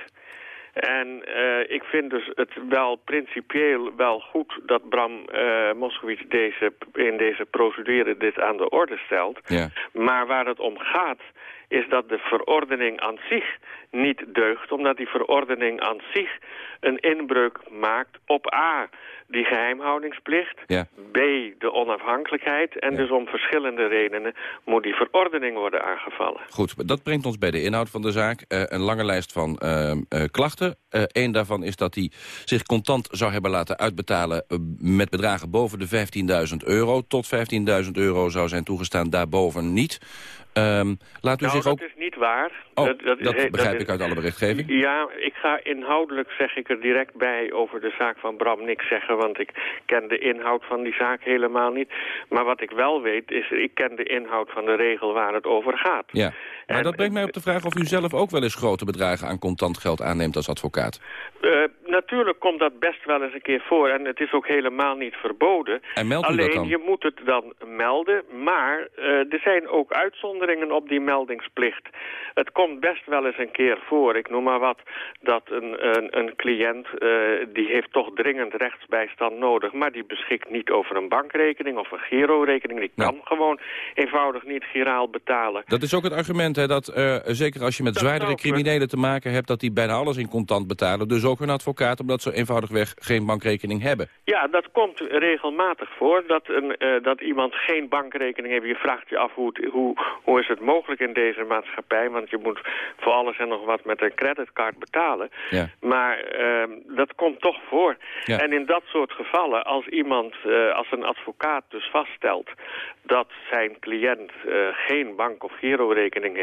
En uh, ik vind dus het wel principieel wel goed dat Bram uh, Moskowitz deze, in deze procedure dit aan de orde stelt. Ja. Maar waar het om gaat is dat de verordening aan zich niet deugt... omdat die verordening aan zich een inbreuk maakt op A, die geheimhoudingsplicht... Ja. B, de onafhankelijkheid. En Ja. dus om verschillende redenen moet die verordening worden aangevallen. Goed, dat brengt ons bij de inhoud van de zaak. Eh, een lange lijst van eh, eh, klachten. Eén daarvan is dat hij zich contant zou hebben laten uitbetalen... eh, met bedragen boven de 15.000 euro. Tot 15.000 euro zou zijn toegestaan, daarboven niet. Ehm, laat u nou, zich dat ook... is niet waar. Oh, dat, dat is dat begrijp ik uit alle berichtgeving. Ja, ik ga inhoudelijk, zeg ik er direct bij, over de zaak van Bram niks zeggen. Want ik ken de inhoud van die zaak helemaal niet. Maar wat ik wel weet, is ik ken de inhoud van de regel waar het over gaat. Ja, maar En- dat brengt mij op de vraag of u zelf ook wel eens grote bedragen aan contant geld aanneemt als advocaat. Eh, natuurlijk komt dat best wel eens een keer voor en het is ook helemaal niet verboden. En meldt u dat Alleen dan? je moet het dan melden, maar eh, er zijn ook uitzonderingen op die meldingsplicht. Het komt best wel eens een keer voor, ik noem maar wat, dat een, een, een cliënt eh, die heeft toch dringend rechtsbijstand nodig, maar die beschikt niet over een bankrekening of een girorekening. Die kan gewoon eenvoudig niet giraal betalen. Dat is ook het argument, hè, dat eh, zeker als je met zwaardere criminelen te maken hebt... dat die bijna alles in contant betalen. Dus ook hun advocaat, omdat ze eenvoudigweg geen bankrekening hebben. Ja, dat komt regelmatig voor, dat, een, eh, dat iemand geen bankrekening heeft. Je vraagt je af hoe, het- hoe, hoe is het mogelijk in deze maatschappij, want je moet voor alles en nog wat met een creditcard betalen. Ja. Maar ehm, dat komt toch voor. Ja. En in dat soort gevallen, als iemand, eh, als een advocaat dus vaststelt dat zijn cliënt geen bank- of girorekening heeft,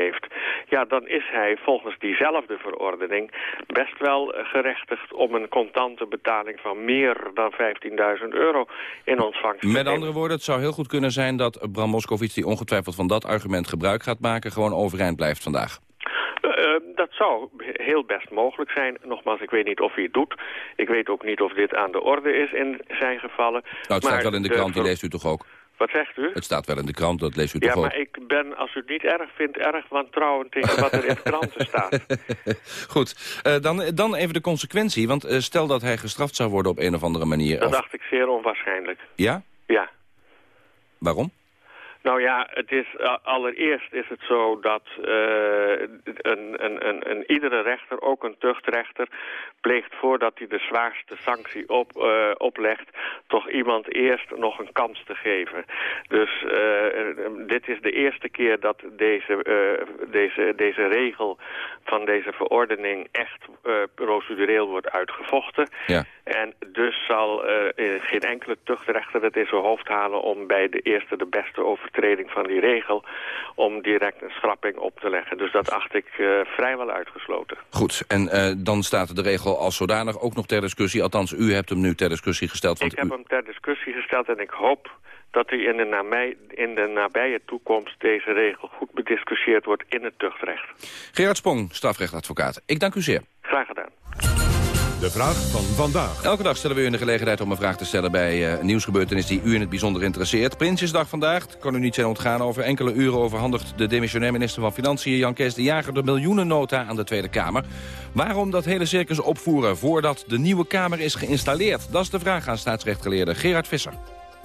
ja, dan is hij volgens diezelfde verordening best wel eh, gerechtigd om een contante betaling van meer dan 15.000 euro in ontvangst te Met nemen. andere woorden, het zou heel goed kunnen zijn dat Bram Moskowitz... die ongetwijfeld van dat argument gebruik gaat maken... gewoon overeind blijft vandaag. Eh, dat zou heel best mogelijk zijn. Nogmaals, ik weet niet of hij het doet. Ik weet ook niet of dit aan de orde is in zijn gevallen. Nou, het staat wel in de de krant, die leest u toch ook? Wat zegt u? Het staat wel in de krant, dat leest u Ja, toch ook? maar ik ben, als u het niet erg vindt, erg wantrouwend tegen wat er in de kranten staat. Goed, eh, dan, dan even de consequentie. Want eh, stel dat hij gestraft zou worden op een of andere manier. Dat of- dacht ik zeer onwaarschijnlijk. Ja? Ja. Waarom? Nou ja, het is, uh, allereerst is het zo dat uh, een, een, een, een, iedere rechter, ook een tuchtrechter, pleegt voordat hij de zwaarste sanctie op, uh, oplegt, toch iemand eerst nog een kans te geven. Dus dit is de eerste keer dat deze, deze, deze regel van deze verordening echt procedureel wordt uitgevochten. Ja. En dus zal geen enkele tuchtrechter het in zijn hoofd halen om bij de eerste de beste overtreding van die regel om direct een schrapping op te leggen. Dus dat acht ik uh, vrijwel uitgesloten. Goed, en uh, dan staat de regel als zodanig ook nog ter discussie. Althans, u hebt hem nu ter discussie gesteld. Want ik heb u... hem ter discussie gesteld en ik hoop dat hij in de, nabij, in de nabije toekomst deze regel goed bediscussieerd wordt in het tuchtrecht. Gerard Spong, strafrechtadvocaat. Ik dank u zeer. Graag gedaan. De vraag van vandaag. Elke dag stellen we u in de gelegenheid om een vraag te stellen bij een nieuwsgebeurtenis die u in het bijzonder interesseert. Prinsjesdag vandaag, het kan u niet zijn ontgaan. Over enkele uren overhandigt de demissionair minister van Financiën Jan Kees de Jager de miljoenennota aan de Tweede Kamer. Waarom dat hele circus opvoeren voordat de nieuwe Kamer is geïnstalleerd? Dat is de vraag aan staatsrechtgeleerde Gerard Visser.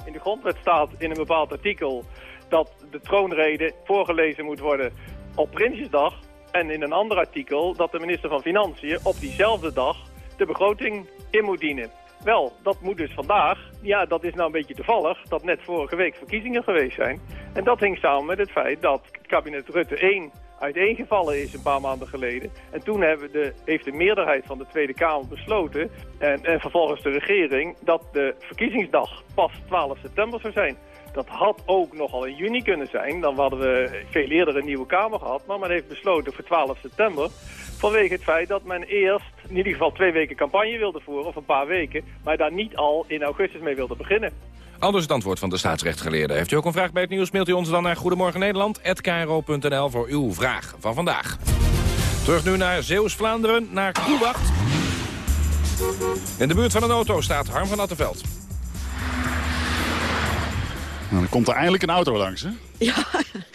In de grondwet staat in een bepaald artikel dat de troonrede voorgelezen moet worden op Prinsjesdag. En in een ander artikel dat de minister van Financiën op diezelfde dag de begroting in moet dienen. Wel, dat moet dus vandaag. Ja, dat is nou een beetje toevallig dat net vorige week verkiezingen geweest zijn. En dat hing samen met het feit dat kabinet Rutte 1 uiteengevallen is een paar maanden geleden. En toen de, heeft de meerderheid van de Tweede Kamer besloten, en, en vervolgens de regering, dat de verkiezingsdag pas 12 september zou zijn. Dat had ook nogal in juni kunnen zijn. Dan hadden we veel eerder een nieuwe Kamer gehad. Maar men heeft besloten voor 12 september. Vanwege het feit dat men eerst in ieder geval twee weken campagne wilde voeren. Of een paar weken. Maar daar niet al in augustus mee wilde beginnen. Anders het antwoord van de staatsrechtgeleerde. Heeft u ook een vraag bij het nieuws, mailt u ons dan naar Goedemorgen Nederland@kro.nl voor uw vraag van vandaag. Terug nu naar Zeeuws-Vlaanderen, naar Koewacht. In de buurt van een auto staat Harm van Attenveld. Nou, dan komt er eindelijk een auto langs, hè? Ja.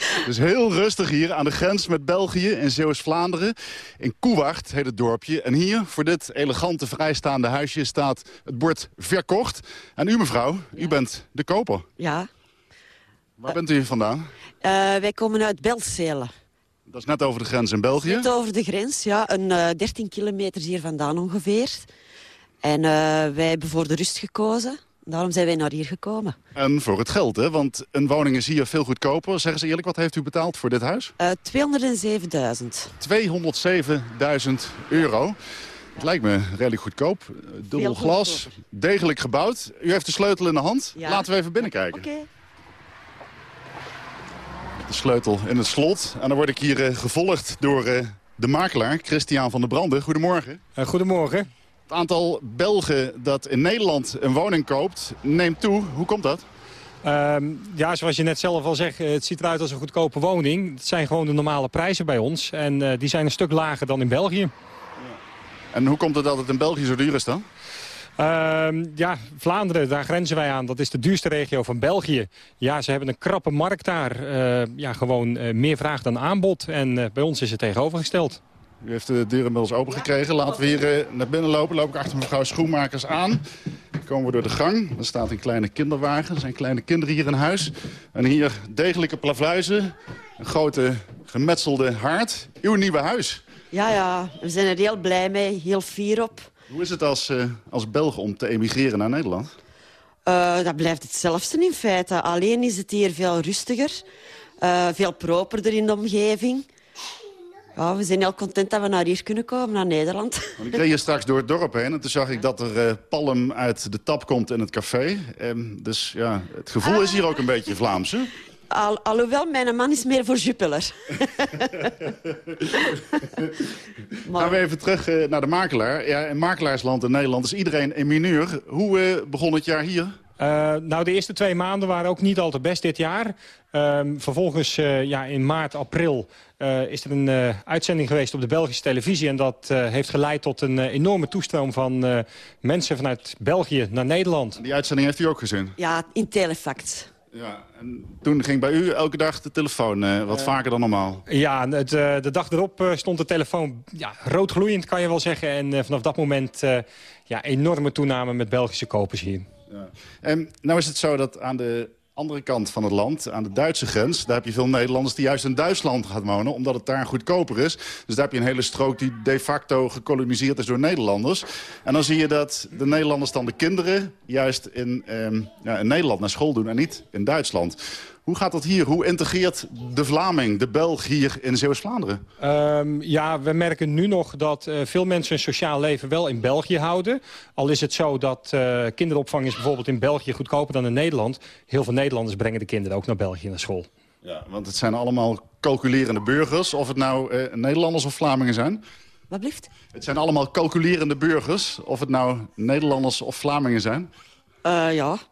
Het is heel rustig hier aan de grens met België in Zeeuws-Vlaanderen. In Koewacht heet het dorpje. En hier, voor dit elegante vrijstaande huisje, staat het bord verkocht. En u, mevrouw, u bent de koper. Ja. Waar bent u vandaan? Eh, wij komen uit Belzele. Dat is net over de grens in België. Net over de grens, ja. Een eh 13 kilometer hier vandaan ongeveer. En eh, wij hebben voor de rust gekozen. Daarom zijn wij naar hier gekomen. En voor het geld, hè? Want een woning is hier veel goedkoper. Zeggen ze eerlijk, wat heeft u betaald voor dit huis? Eh 207.000. 207.000 euro. Het lijkt me redelijk goedkoop. Dubbel Veel glas, degelijk gebouwd. U heeft de sleutel in de hand. Ja. Laten we even binnenkijken. Oké. De sleutel in het slot. En dan word ik hier eh, gevolgd door eh, de makelaar, Christian van der Branden. Goedemorgen. goedemorgen. Het aantal Belgen dat in Nederland een woning koopt, neemt toe. Hoe komt dat? Ehm, ja, zoals je net zelf al zegt, eh, het ziet eruit als een goedkope woning. Het zijn gewoon de normale prijzen bij ons. En eh, die zijn een stuk lager dan in België. En hoe komt het dat het in België zo duur is dan? Ehm, ja, Vlaanderen, daar grenzen wij aan. Dat is de duurste regio van België. Ja, ze hebben een krappe markt daar. Eh, ja, gewoon meer vraag dan aanbod. En bij ons is het tegenovergesteld. U heeft de deur inmiddels open gekregen. Laten we hier eh, naar binnen lopen. Loop ik achter mevrouw Schoenmakers aan. Dan komen we door de gang. Er staat een kleine kinderwagen. Er zijn kleine kinderen hier in huis. En hier degelijke plavuizen. Een grote gemetselde haard. Uw nieuwe huis. Ja, ja. We zijn er heel blij mee. Heel fier op. Hoe is het als, eh, als Belg om te emigreren naar Nederland? Eh, dat blijft hetzelfde in feite. Alleen is het hier veel rustiger. veel properder in de omgeving. Ja, we zijn heel content dat we naar hier kunnen komen, naar Nederland. Want ik reed hier straks door het dorp heen en toen zag ik dat er eh, palm uit de tap komt in het café. Ehm, dus ja, het gevoel is hier ook een beetje Vlaams, hè? Al, alhoewel, mijn man is meer voor Jupiler. Gaan we even terug eh, naar de makelaar. Ja, in makelaarsland in Nederland is iedereen een mineur. Hoe eh, begon het jaar hier? Eh, nou, de eerste twee maanden waren ook niet al te best dit jaar. Ehm, vervolgens, eh, ja, in maart, april, eh, is er een eh, uitzending geweest op de Belgische televisie. En dat eh, heeft geleid tot een enorme toestroom van eh, mensen vanuit België naar Nederland. Die uitzending heeft u ook gezien? Ja, in telefact. Ja, en toen ging bij u elke dag de telefoon eh, wat vaker dan normaal. Ja, het, eh, de dag erop stond de telefoon ja, roodgloeiend, kan je wel zeggen. En eh, vanaf dat moment eh, ja, enorme toename met Belgische kopers hier. En nou is het zo dat aan de andere kant van het land, aan de Duitse grens... daar heb je veel Nederlanders die juist in Duitsland gaan wonen... omdat het daar goedkoper is. Dus daar heb je een hele strook die de facto gekoloniseerd is door Nederlanders. En dan zie je dat de Nederlanders dan de kinderen... juist in, ehm, ja, in Nederland naar school doen en niet in Duitsland. Hoe gaat dat hier? Hoe integreert de Vlaming, de Belg hier in Zeeuws-Vlaanderen? Ehm, ja, we merken nu nog dat eh, veel mensen hun sociaal leven wel in België houden. Al is het zo dat eh, kinderopvang is bijvoorbeeld in België goedkoper dan in Nederland. Heel veel Nederlanders brengen de kinderen ook naar België naar school. Ja, want het zijn allemaal calculerende burgers, of het nou eh, Nederlanders of Vlamingen zijn. Wat blieft? Het zijn allemaal calculerende burgers, of het nou Nederlanders of Vlamingen zijn. Eh, ja.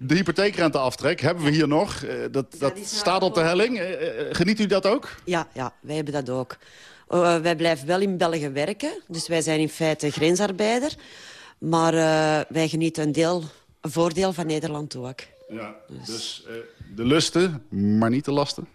De hypotheekrenteaftrek hebben we hier nog. Eh, dat dat staat op de helling. Eh, eh, geniet u dat ook? Ja, ja, wij hebben dat ook. Wij blijven wel in België werken, dus wij zijn in feite grensarbeider. Maar wij genieten een, deel, een voordeel van Nederland ook. Ja, dus eh, de lusten, maar niet de lasten.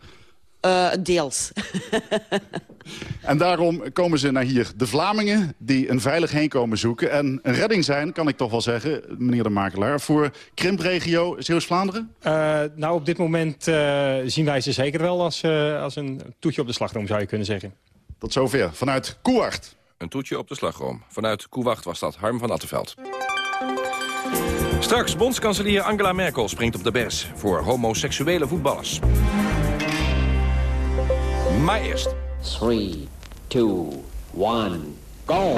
Eh, deels. En daarom komen ze naar hier. De Vlamingen die een veilig heenkomen zoeken. En een redding zijn, kan ik toch wel zeggen, meneer de makelaar... voor krimpregio Zeeuws-Vlaanderen? Eh, nou, op dit moment eh, zien wij ze zeker wel als, eh, als een toetje op de slagroom, zou je kunnen zeggen. Tot zover, vanuit Koewacht. Een toetje op de slagroom. Vanuit Koewacht was dat Harm van Attenveld. Straks, bondskanselier Angela Merkel springt op de bers... voor homoseksuele voetballers. Maar eerst... 3, 2, 1, go!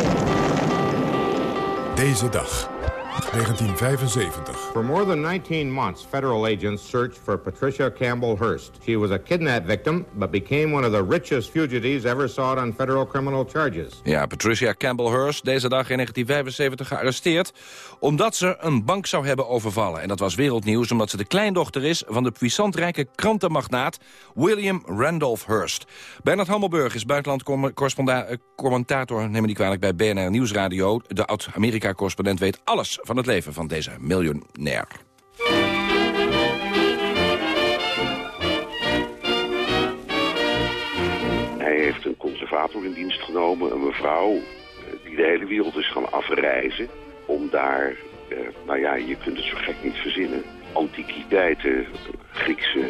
Deze dag, 1975. For more than 19 months, federal agents searched for Patricia Campbell Hearst. She was a kidnap victim, but became one of the richest fugitives ever sought on federal criminal charges. Ja, Patricia Campbell Hearst, deze dag in 1975 gearresteerd... omdat ze een bank zou hebben overvallen. En dat was wereldnieuws omdat ze de kleindochter is... van de puissantrijke krantenmagnaat William Randolph Hearst. Bernard Hammelburg is buitenland-commentator... neem me niet kwalijk, bij BNR Nieuwsradio. De oud-Amerika-correspondent weet alles van het leven van deze miljonair. Hij heeft een conservator in dienst genomen, een mevrouw eh, die de hele wereld is gaan afreizen om daar, eh, nou ja, je kunt het zo gek niet verzinnen, antiquiteiten, Griekse,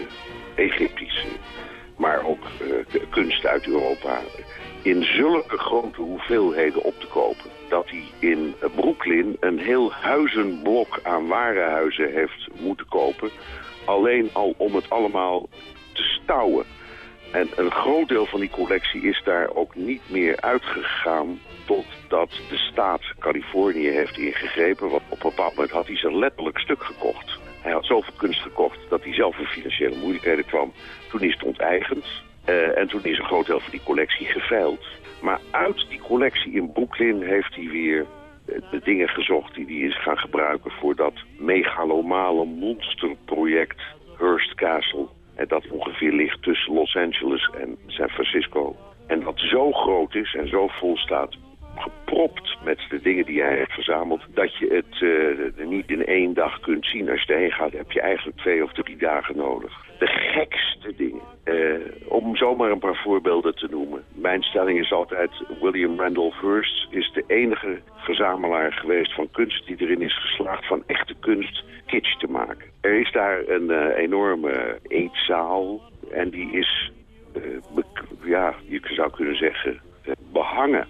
Egyptische, maar ook eh, kunst uit Europa in zulke grote hoeveelheden op te kopen dat hij in Brooklyn een heel huizenblok aan warenhuizen heeft moeten kopen. Alleen al om het allemaal te stouwen. En een groot deel van die collectie is daar ook niet meer uitgegaan totdat de staat Californië heeft ingegrepen. Want op een bepaald moment had hij ze letterlijk stuk gekocht. Hij had zoveel kunst gekocht dat hij zelf in financiële moeilijkheden kwam. Toen is het onteigend. Uh, en toen is een groot deel van die collectie geveild. Maar uit die collectie in Brooklyn heeft hij weer de dingen gezocht die hij is gaan gebruiken voor dat megalomale monsterproject Hearst Castle. En dat ongeveer ligt tussen Los Angeles en San Francisco. En dat zo groot is en zo vol staat, gepropt met de dingen die hij heeft verzameld... dat je het uh, niet in één dag kunt zien. Als je erheen gaat, heb je eigenlijk twee of drie dagen nodig. De gekste dingen. Uh, om zomaar een paar voorbeelden te noemen. Mijn stelling is altijd... William Randolph Hearst is de enige verzamelaar geweest van kunst... die erin is geslaagd van echte kunst kitsch te maken. Er is daar een uh, enorme eetzaal... en die is, ja, je zou kunnen zeggen, behangen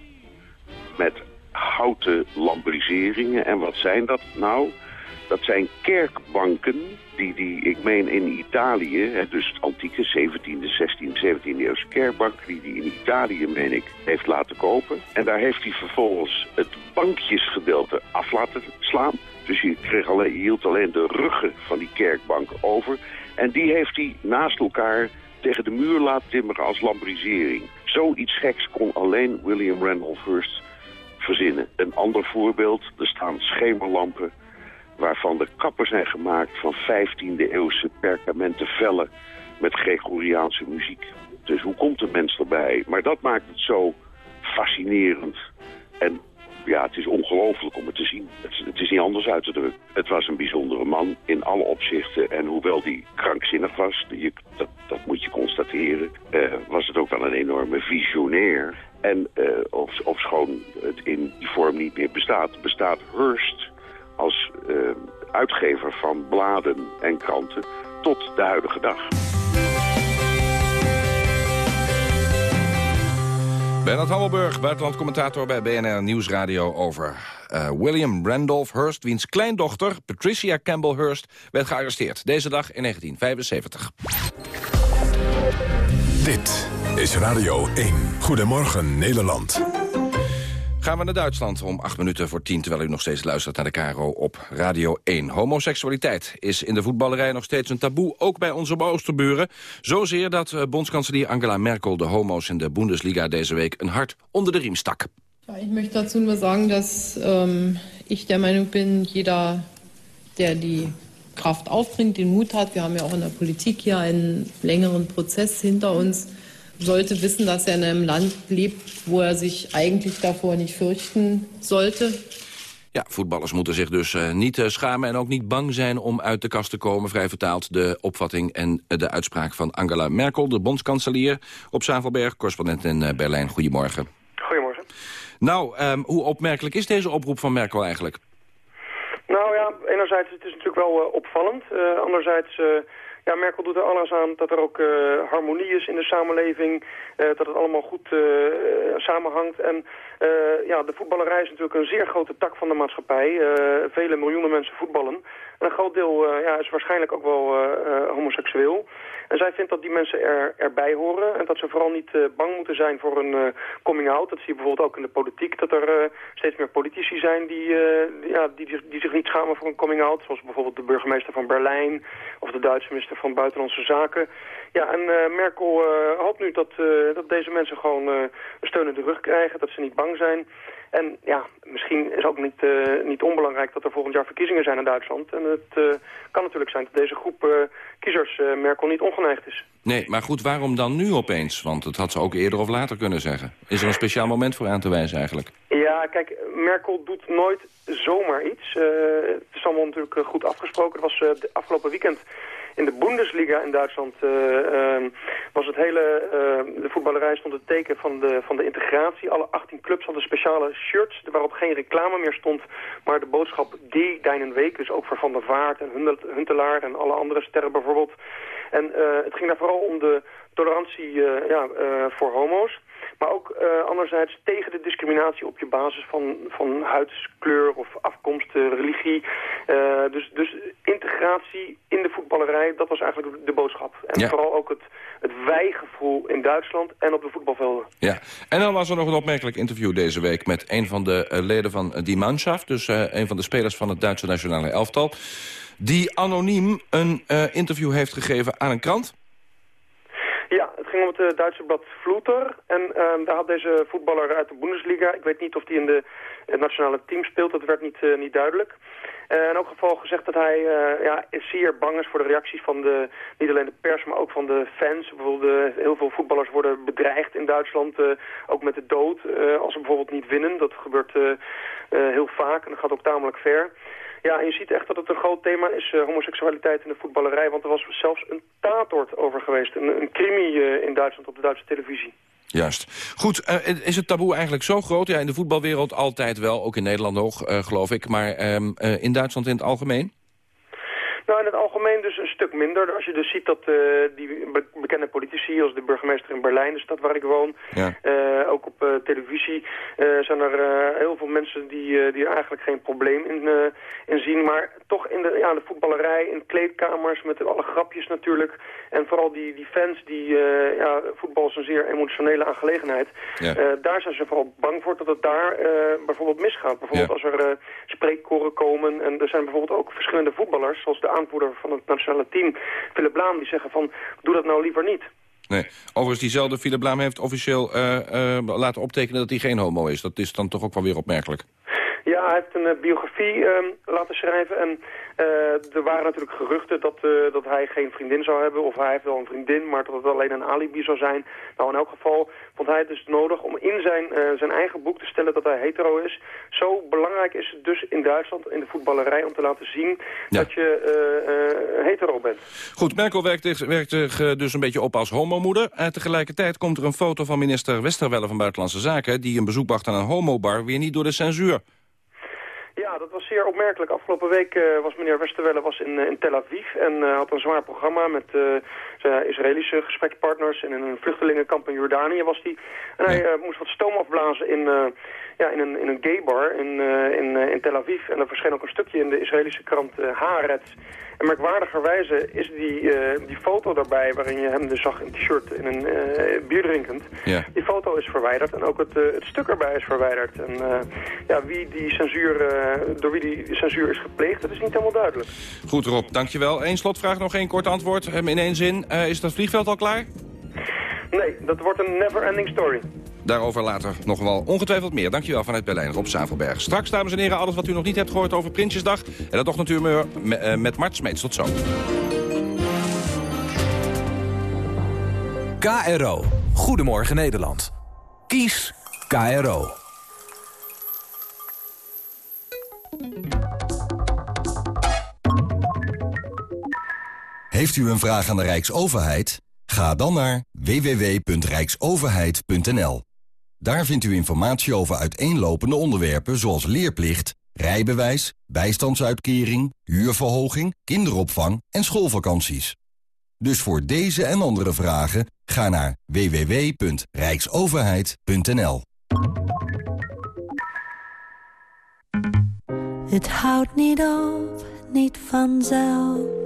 met houten lambriseringen. En wat zijn dat nou? Dat zijn kerkbanken die, die in Italië, dus antieke 17e, 16e, 17e eeuwse kerkbank, die hij in Italië, meen ik, heeft laten kopen. En daar heeft hij vervolgens het bankjesgedeelte af laten slaan. Dus je, kreeg alleen, je hield alleen de ruggen van die kerkbank over. En die heeft hij naast elkaar tegen de muur laten timmeren als lambrisering. Zoiets geks kon alleen William Randolph Hearst verzinnen. Een ander voorbeeld, er staan schemerlampen waarvan de kappen zijn gemaakt van 15e eeuwse perkamenten vellen met Gregoriaanse muziek. Dus hoe komt de mens erbij? Maar dat maakt het zo fascinerend. En ja, het is ongelooflijk om het te zien. Het, is niet anders uit te drukken. Het was een bijzondere man in alle opzichten. En hoewel die krankzinnig was, dat, dat, moet je constateren, uh, was het ook wel een enorme visionair. En uh, of, of het in die vorm niet meer bestaat, bestaat Hearst als uh, uitgever van bladen en kranten tot de huidige dag. Bernard Hammelburg, buitenlandcommentator bij BNR Nieuwsradio over uh, William Randolph Hearst... wiens kleindochter, Patricia Campbell Hearst, werd gearresteerd. Deze dag in 1975. Dit is Radio 1. Goedemorgen Nederland. Gaan we naar Duitsland om acht minuten voor tien... terwijl u nog steeds luistert naar de Caro op Radio 1. Homoseksualiteit is in de voetballerij nog steeds een taboe... ook bij onze Oosterburen. Zozeer dat uh, bondskanselier Angela Merkel... de homo's in de Bundesliga deze week een hart onder de riem stak. Ja, ich möchte dazu nur sagen, dass ähm, ich der Meinung bin, jeder, der die Kraft aufbringt, den Mut hat, wir haben ja auch in der Politik hier einen längeren Prozess hinter uns, sollte wissen, dass er in einem Land lebt, wo er sich eigentlich davor nicht fürchten sollte. Ja, voetballers moeten zich dus uh, niet uh, schamen en ook niet bang zijn om uit de kast te komen. Vrij vertaald de opvatting en uh, de uitspraak van Angela Merkel, de bondskanselier op Zavelberg, correspondent in Berlijn. Goedemorgen. Goedemorgen. Nou, um, hoe opmerkelijk is deze oproep van Merkel eigenlijk? Nou ja, enerzijds het is natuurlijk wel opvallend. anderzijds ja, Merkel doet er alles aan dat er ook uh, harmonie is in de samenleving. Uh, dat het allemaal goed uh, samenhangt. En ja, de voetballerij is natuurlijk een zeer grote tak van de maatschappij. vele miljoenen mensen voetballen. En een groot deel ja, is waarschijnlijk ook wel homoseksueel. En zij vindt dat die mensen er, erbij horen. En dat ze vooral niet bang moeten zijn voor een coming-out. Dat zie je bijvoorbeeld ook in de politiek. Dat er steeds meer politici zijn die, ja, die, die, zich niet schamen voor een coming-out. Zoals bijvoorbeeld de burgemeester van Berlijn. Of de Duitse minister van Buitenlandse Zaken. Ja, en Merkel hoopt nu dat, dat deze mensen gewoon steun in de rug krijgen, dat ze niet bang zijn. En ja, misschien is ook niet, niet onbelangrijk dat er volgend jaar verkiezingen zijn in Duitsland. En het kan natuurlijk zijn dat deze groep kiezers Merkel niet ongeneigd is. Nee, maar goed, waarom dan nu opeens? Want het had ze ook eerder of later kunnen zeggen. Is er een speciaal moment voor aan te wijzen eigenlijk? Ja, kijk, Merkel doet nooit zomaar iets. het is allemaal natuurlijk goed afgesproken. Het was afgelopen weekend In de Bundesliga in Duitsland ehm, was het hele, de voetballerij stond het teken van de, van de integratie. Alle 18 clubs hadden speciale shirts waarop geen reclame meer stond, maar de boodschap Gay Deinen Week, dus ook voor Van der Vaart en Huntelaar en alle andere sterren bijvoorbeeld. En het ging daar vooral om de tolerantie ja, voor homo's. Maar ook uh, anderzijds tegen de discriminatie op je basis van, van huidskleur of afkomst, uh, religie. Uh, dus, dus integratie in de voetballerij, dat was eigenlijk de boodschap. En vooral ook het, het wijgevoel in Duitsland en op de voetbalvelden. Ja, en dan was er nog een opmerkelijk interview deze week... met een van de leden van die Mannschaft, dus een van de spelers van het Duitse nationale elftal... die anoniem een interview heeft gegeven aan een krant... Ging om het uh, Duitse blad Vloeter. En uh, daar had deze voetballer uit de Bundesliga... ik weet niet of hij in de het nationale team speelt, dat werd niet, uh, niet duidelijk. Uh, in elk geval gezegd dat hij ja, zeer bang is voor de reacties van de, niet alleen de pers, maar ook van de fans. Bijvoorbeeld heel veel voetballers worden bedreigd in Duitsland, ook met de dood. als ze bijvoorbeeld niet winnen, dat gebeurt heel vaak en dat gaat ook tamelijk ver. Ja, en je ziet echt dat het een groot thema is, uh, homoseksualiteit in de voetballerij. Want er was zelfs een tatort over geweest, een, een crimi uh, in Duitsland op de Duitse televisie. Juist. Goed, uh, is het taboe eigenlijk zo groot? Ja, in de voetbalwereld altijd wel, ook in Nederland nog, geloof ik. Maar ehm, in Duitsland in het algemeen? Nou, in het algemeen dus een stuk minder. Als je dus ziet dat uh, die bekende politici, als de burgemeester in Berlijn, de stad waar ik woon, ja. uh, ook op uh, televisie, zijn er heel veel mensen die, die er eigenlijk geen probleem in, in zien. Maar toch in de, ja, de voetballerij, in kleedkamers, met alle grapjes natuurlijk. En vooral die, die fans, die ja, voetbal is een zeer emotionele aangelegenheid. Ja. daar zijn ze vooral bang voor dat het daar bijvoorbeeld misgaat. Bijvoorbeeld als er spreekkoren komen. En er zijn bijvoorbeeld ook verschillende voetballers, zoals de aanvoerder van het nationale team, Philip Blaam, die zeggen van doe dat nou liever niet. Nee. Overigens, diezelfde Philip Blaam heeft officieel uh, uh, laten optekenen dat hij geen homo is. Dat is dan toch ook wel weer opmerkelijk. Ja, hij heeft een uh, biografie uh, laten schrijven en uh, er waren natuurlijk geruchten dat, uh, dat hij geen vriendin zou hebben of hij heeft wel een vriendin, maar dat het alleen een alibi zou zijn. Nou, in elk geval vond hij het dus nodig om in zijn, zijn eigen boek te stellen dat hij hetero is. Zo belangrijk is het dus in Duitsland, in de voetballerij, om te laten zien dat je hetero bent. Goed, Merkel werkt, werkt dus een beetje op als homomoeder. tegelijkertijd komt er een foto van minister Westerwelle van Buitenlandse Zaken die een bezoek bracht aan een homobar weer niet door de censuur. Ja, dat was zeer opmerkelijk. Afgelopen week uh, was meneer Westerwelle was in, uh, in Tel Aviv en uh, had een zwaar programma met zijn Israëlische gesprekspartners. En in een vluchtelingenkamp in Jordanië was hij. En hij moest wat stoom afblazen in, ja, in, een, in een gay bar in, in, in Tel Aviv. En er verscheen ook een stukje in de Israëlische krant Haaretz. En merkwaardigerwijze is die, uh, die foto daarbij, waarin je hem dus zag in t-shirt in een uh, bier drinkend. Ja. Die foto is verwijderd en ook het, uh, het stuk erbij is verwijderd. En ja, wie die censuur, door wie die censuur is gepleegd, dat is niet helemaal duidelijk. Goed Rob, dankjewel. Eén slotvraag, nog één kort antwoord. in één zin, is dat vliegveld al klaar? Nee, dat wordt een never-ending story. Daarover later nog wel ongetwijfeld meer. Dankjewel vanuit Berlijn, Rob Zavelberg. Straks, dames en heren, alles wat u nog niet hebt gehoord over Prinsjesdag. En dat toch natuurlijk met Mart Smeets. Tot zo. KRO. Goedemorgen Nederland. Kies KRO. Heeft u een vraag aan de Rijksoverheid? Ga dan naar www.rijksoverheid.nl. Daar vindt u informatie over uiteenlopende onderwerpen zoals leerplicht, rijbewijs, bijstandsuitkering, huurverhoging, kinderopvang en schoolvakanties. Dus voor deze en andere vragen ga naar www.rijksoverheid.nl. Het houdt niet op, niet vanzelf.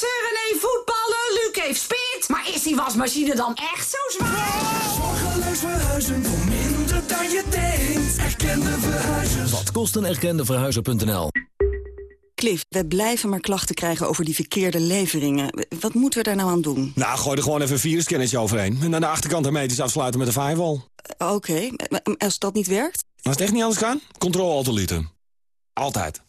Visser, René voetballen, Luc heeft spit. Maar is die wasmachine dan echt zo zwaar? Zorgeloos verhuizen voor minder dan je denkt. Erkende verhuizers. Wat kost een erkende verhuizer.nl? Cliff, we blijven maar klachten krijgen over die verkeerde leveringen. Wat moeten we daar nou aan doen? Nou, gooi er gewoon even een virusscannertje overheen. En aan de achterkant hermetisch afsluiten met een firewall. Uh, Oké, maar als dat niet werkt? Als het echt niet anders kan, controle altolieten. Altijd.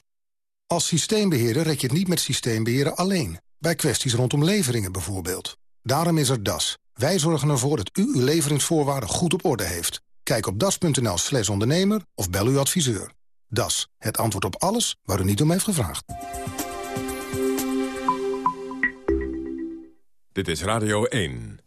Als systeembeheerder rek je het niet met systeembeheren alleen. Bij kwesties rondom leveringen bijvoorbeeld. Daarom is er DAS. Wij zorgen ervoor dat u uw leveringsvoorwaarden goed op orde heeft. Kijk op das.nl slash ondernemer of bel uw adviseur. DAS, het antwoord op alles waar u niet om heeft gevraagd. Dit is Radio 1.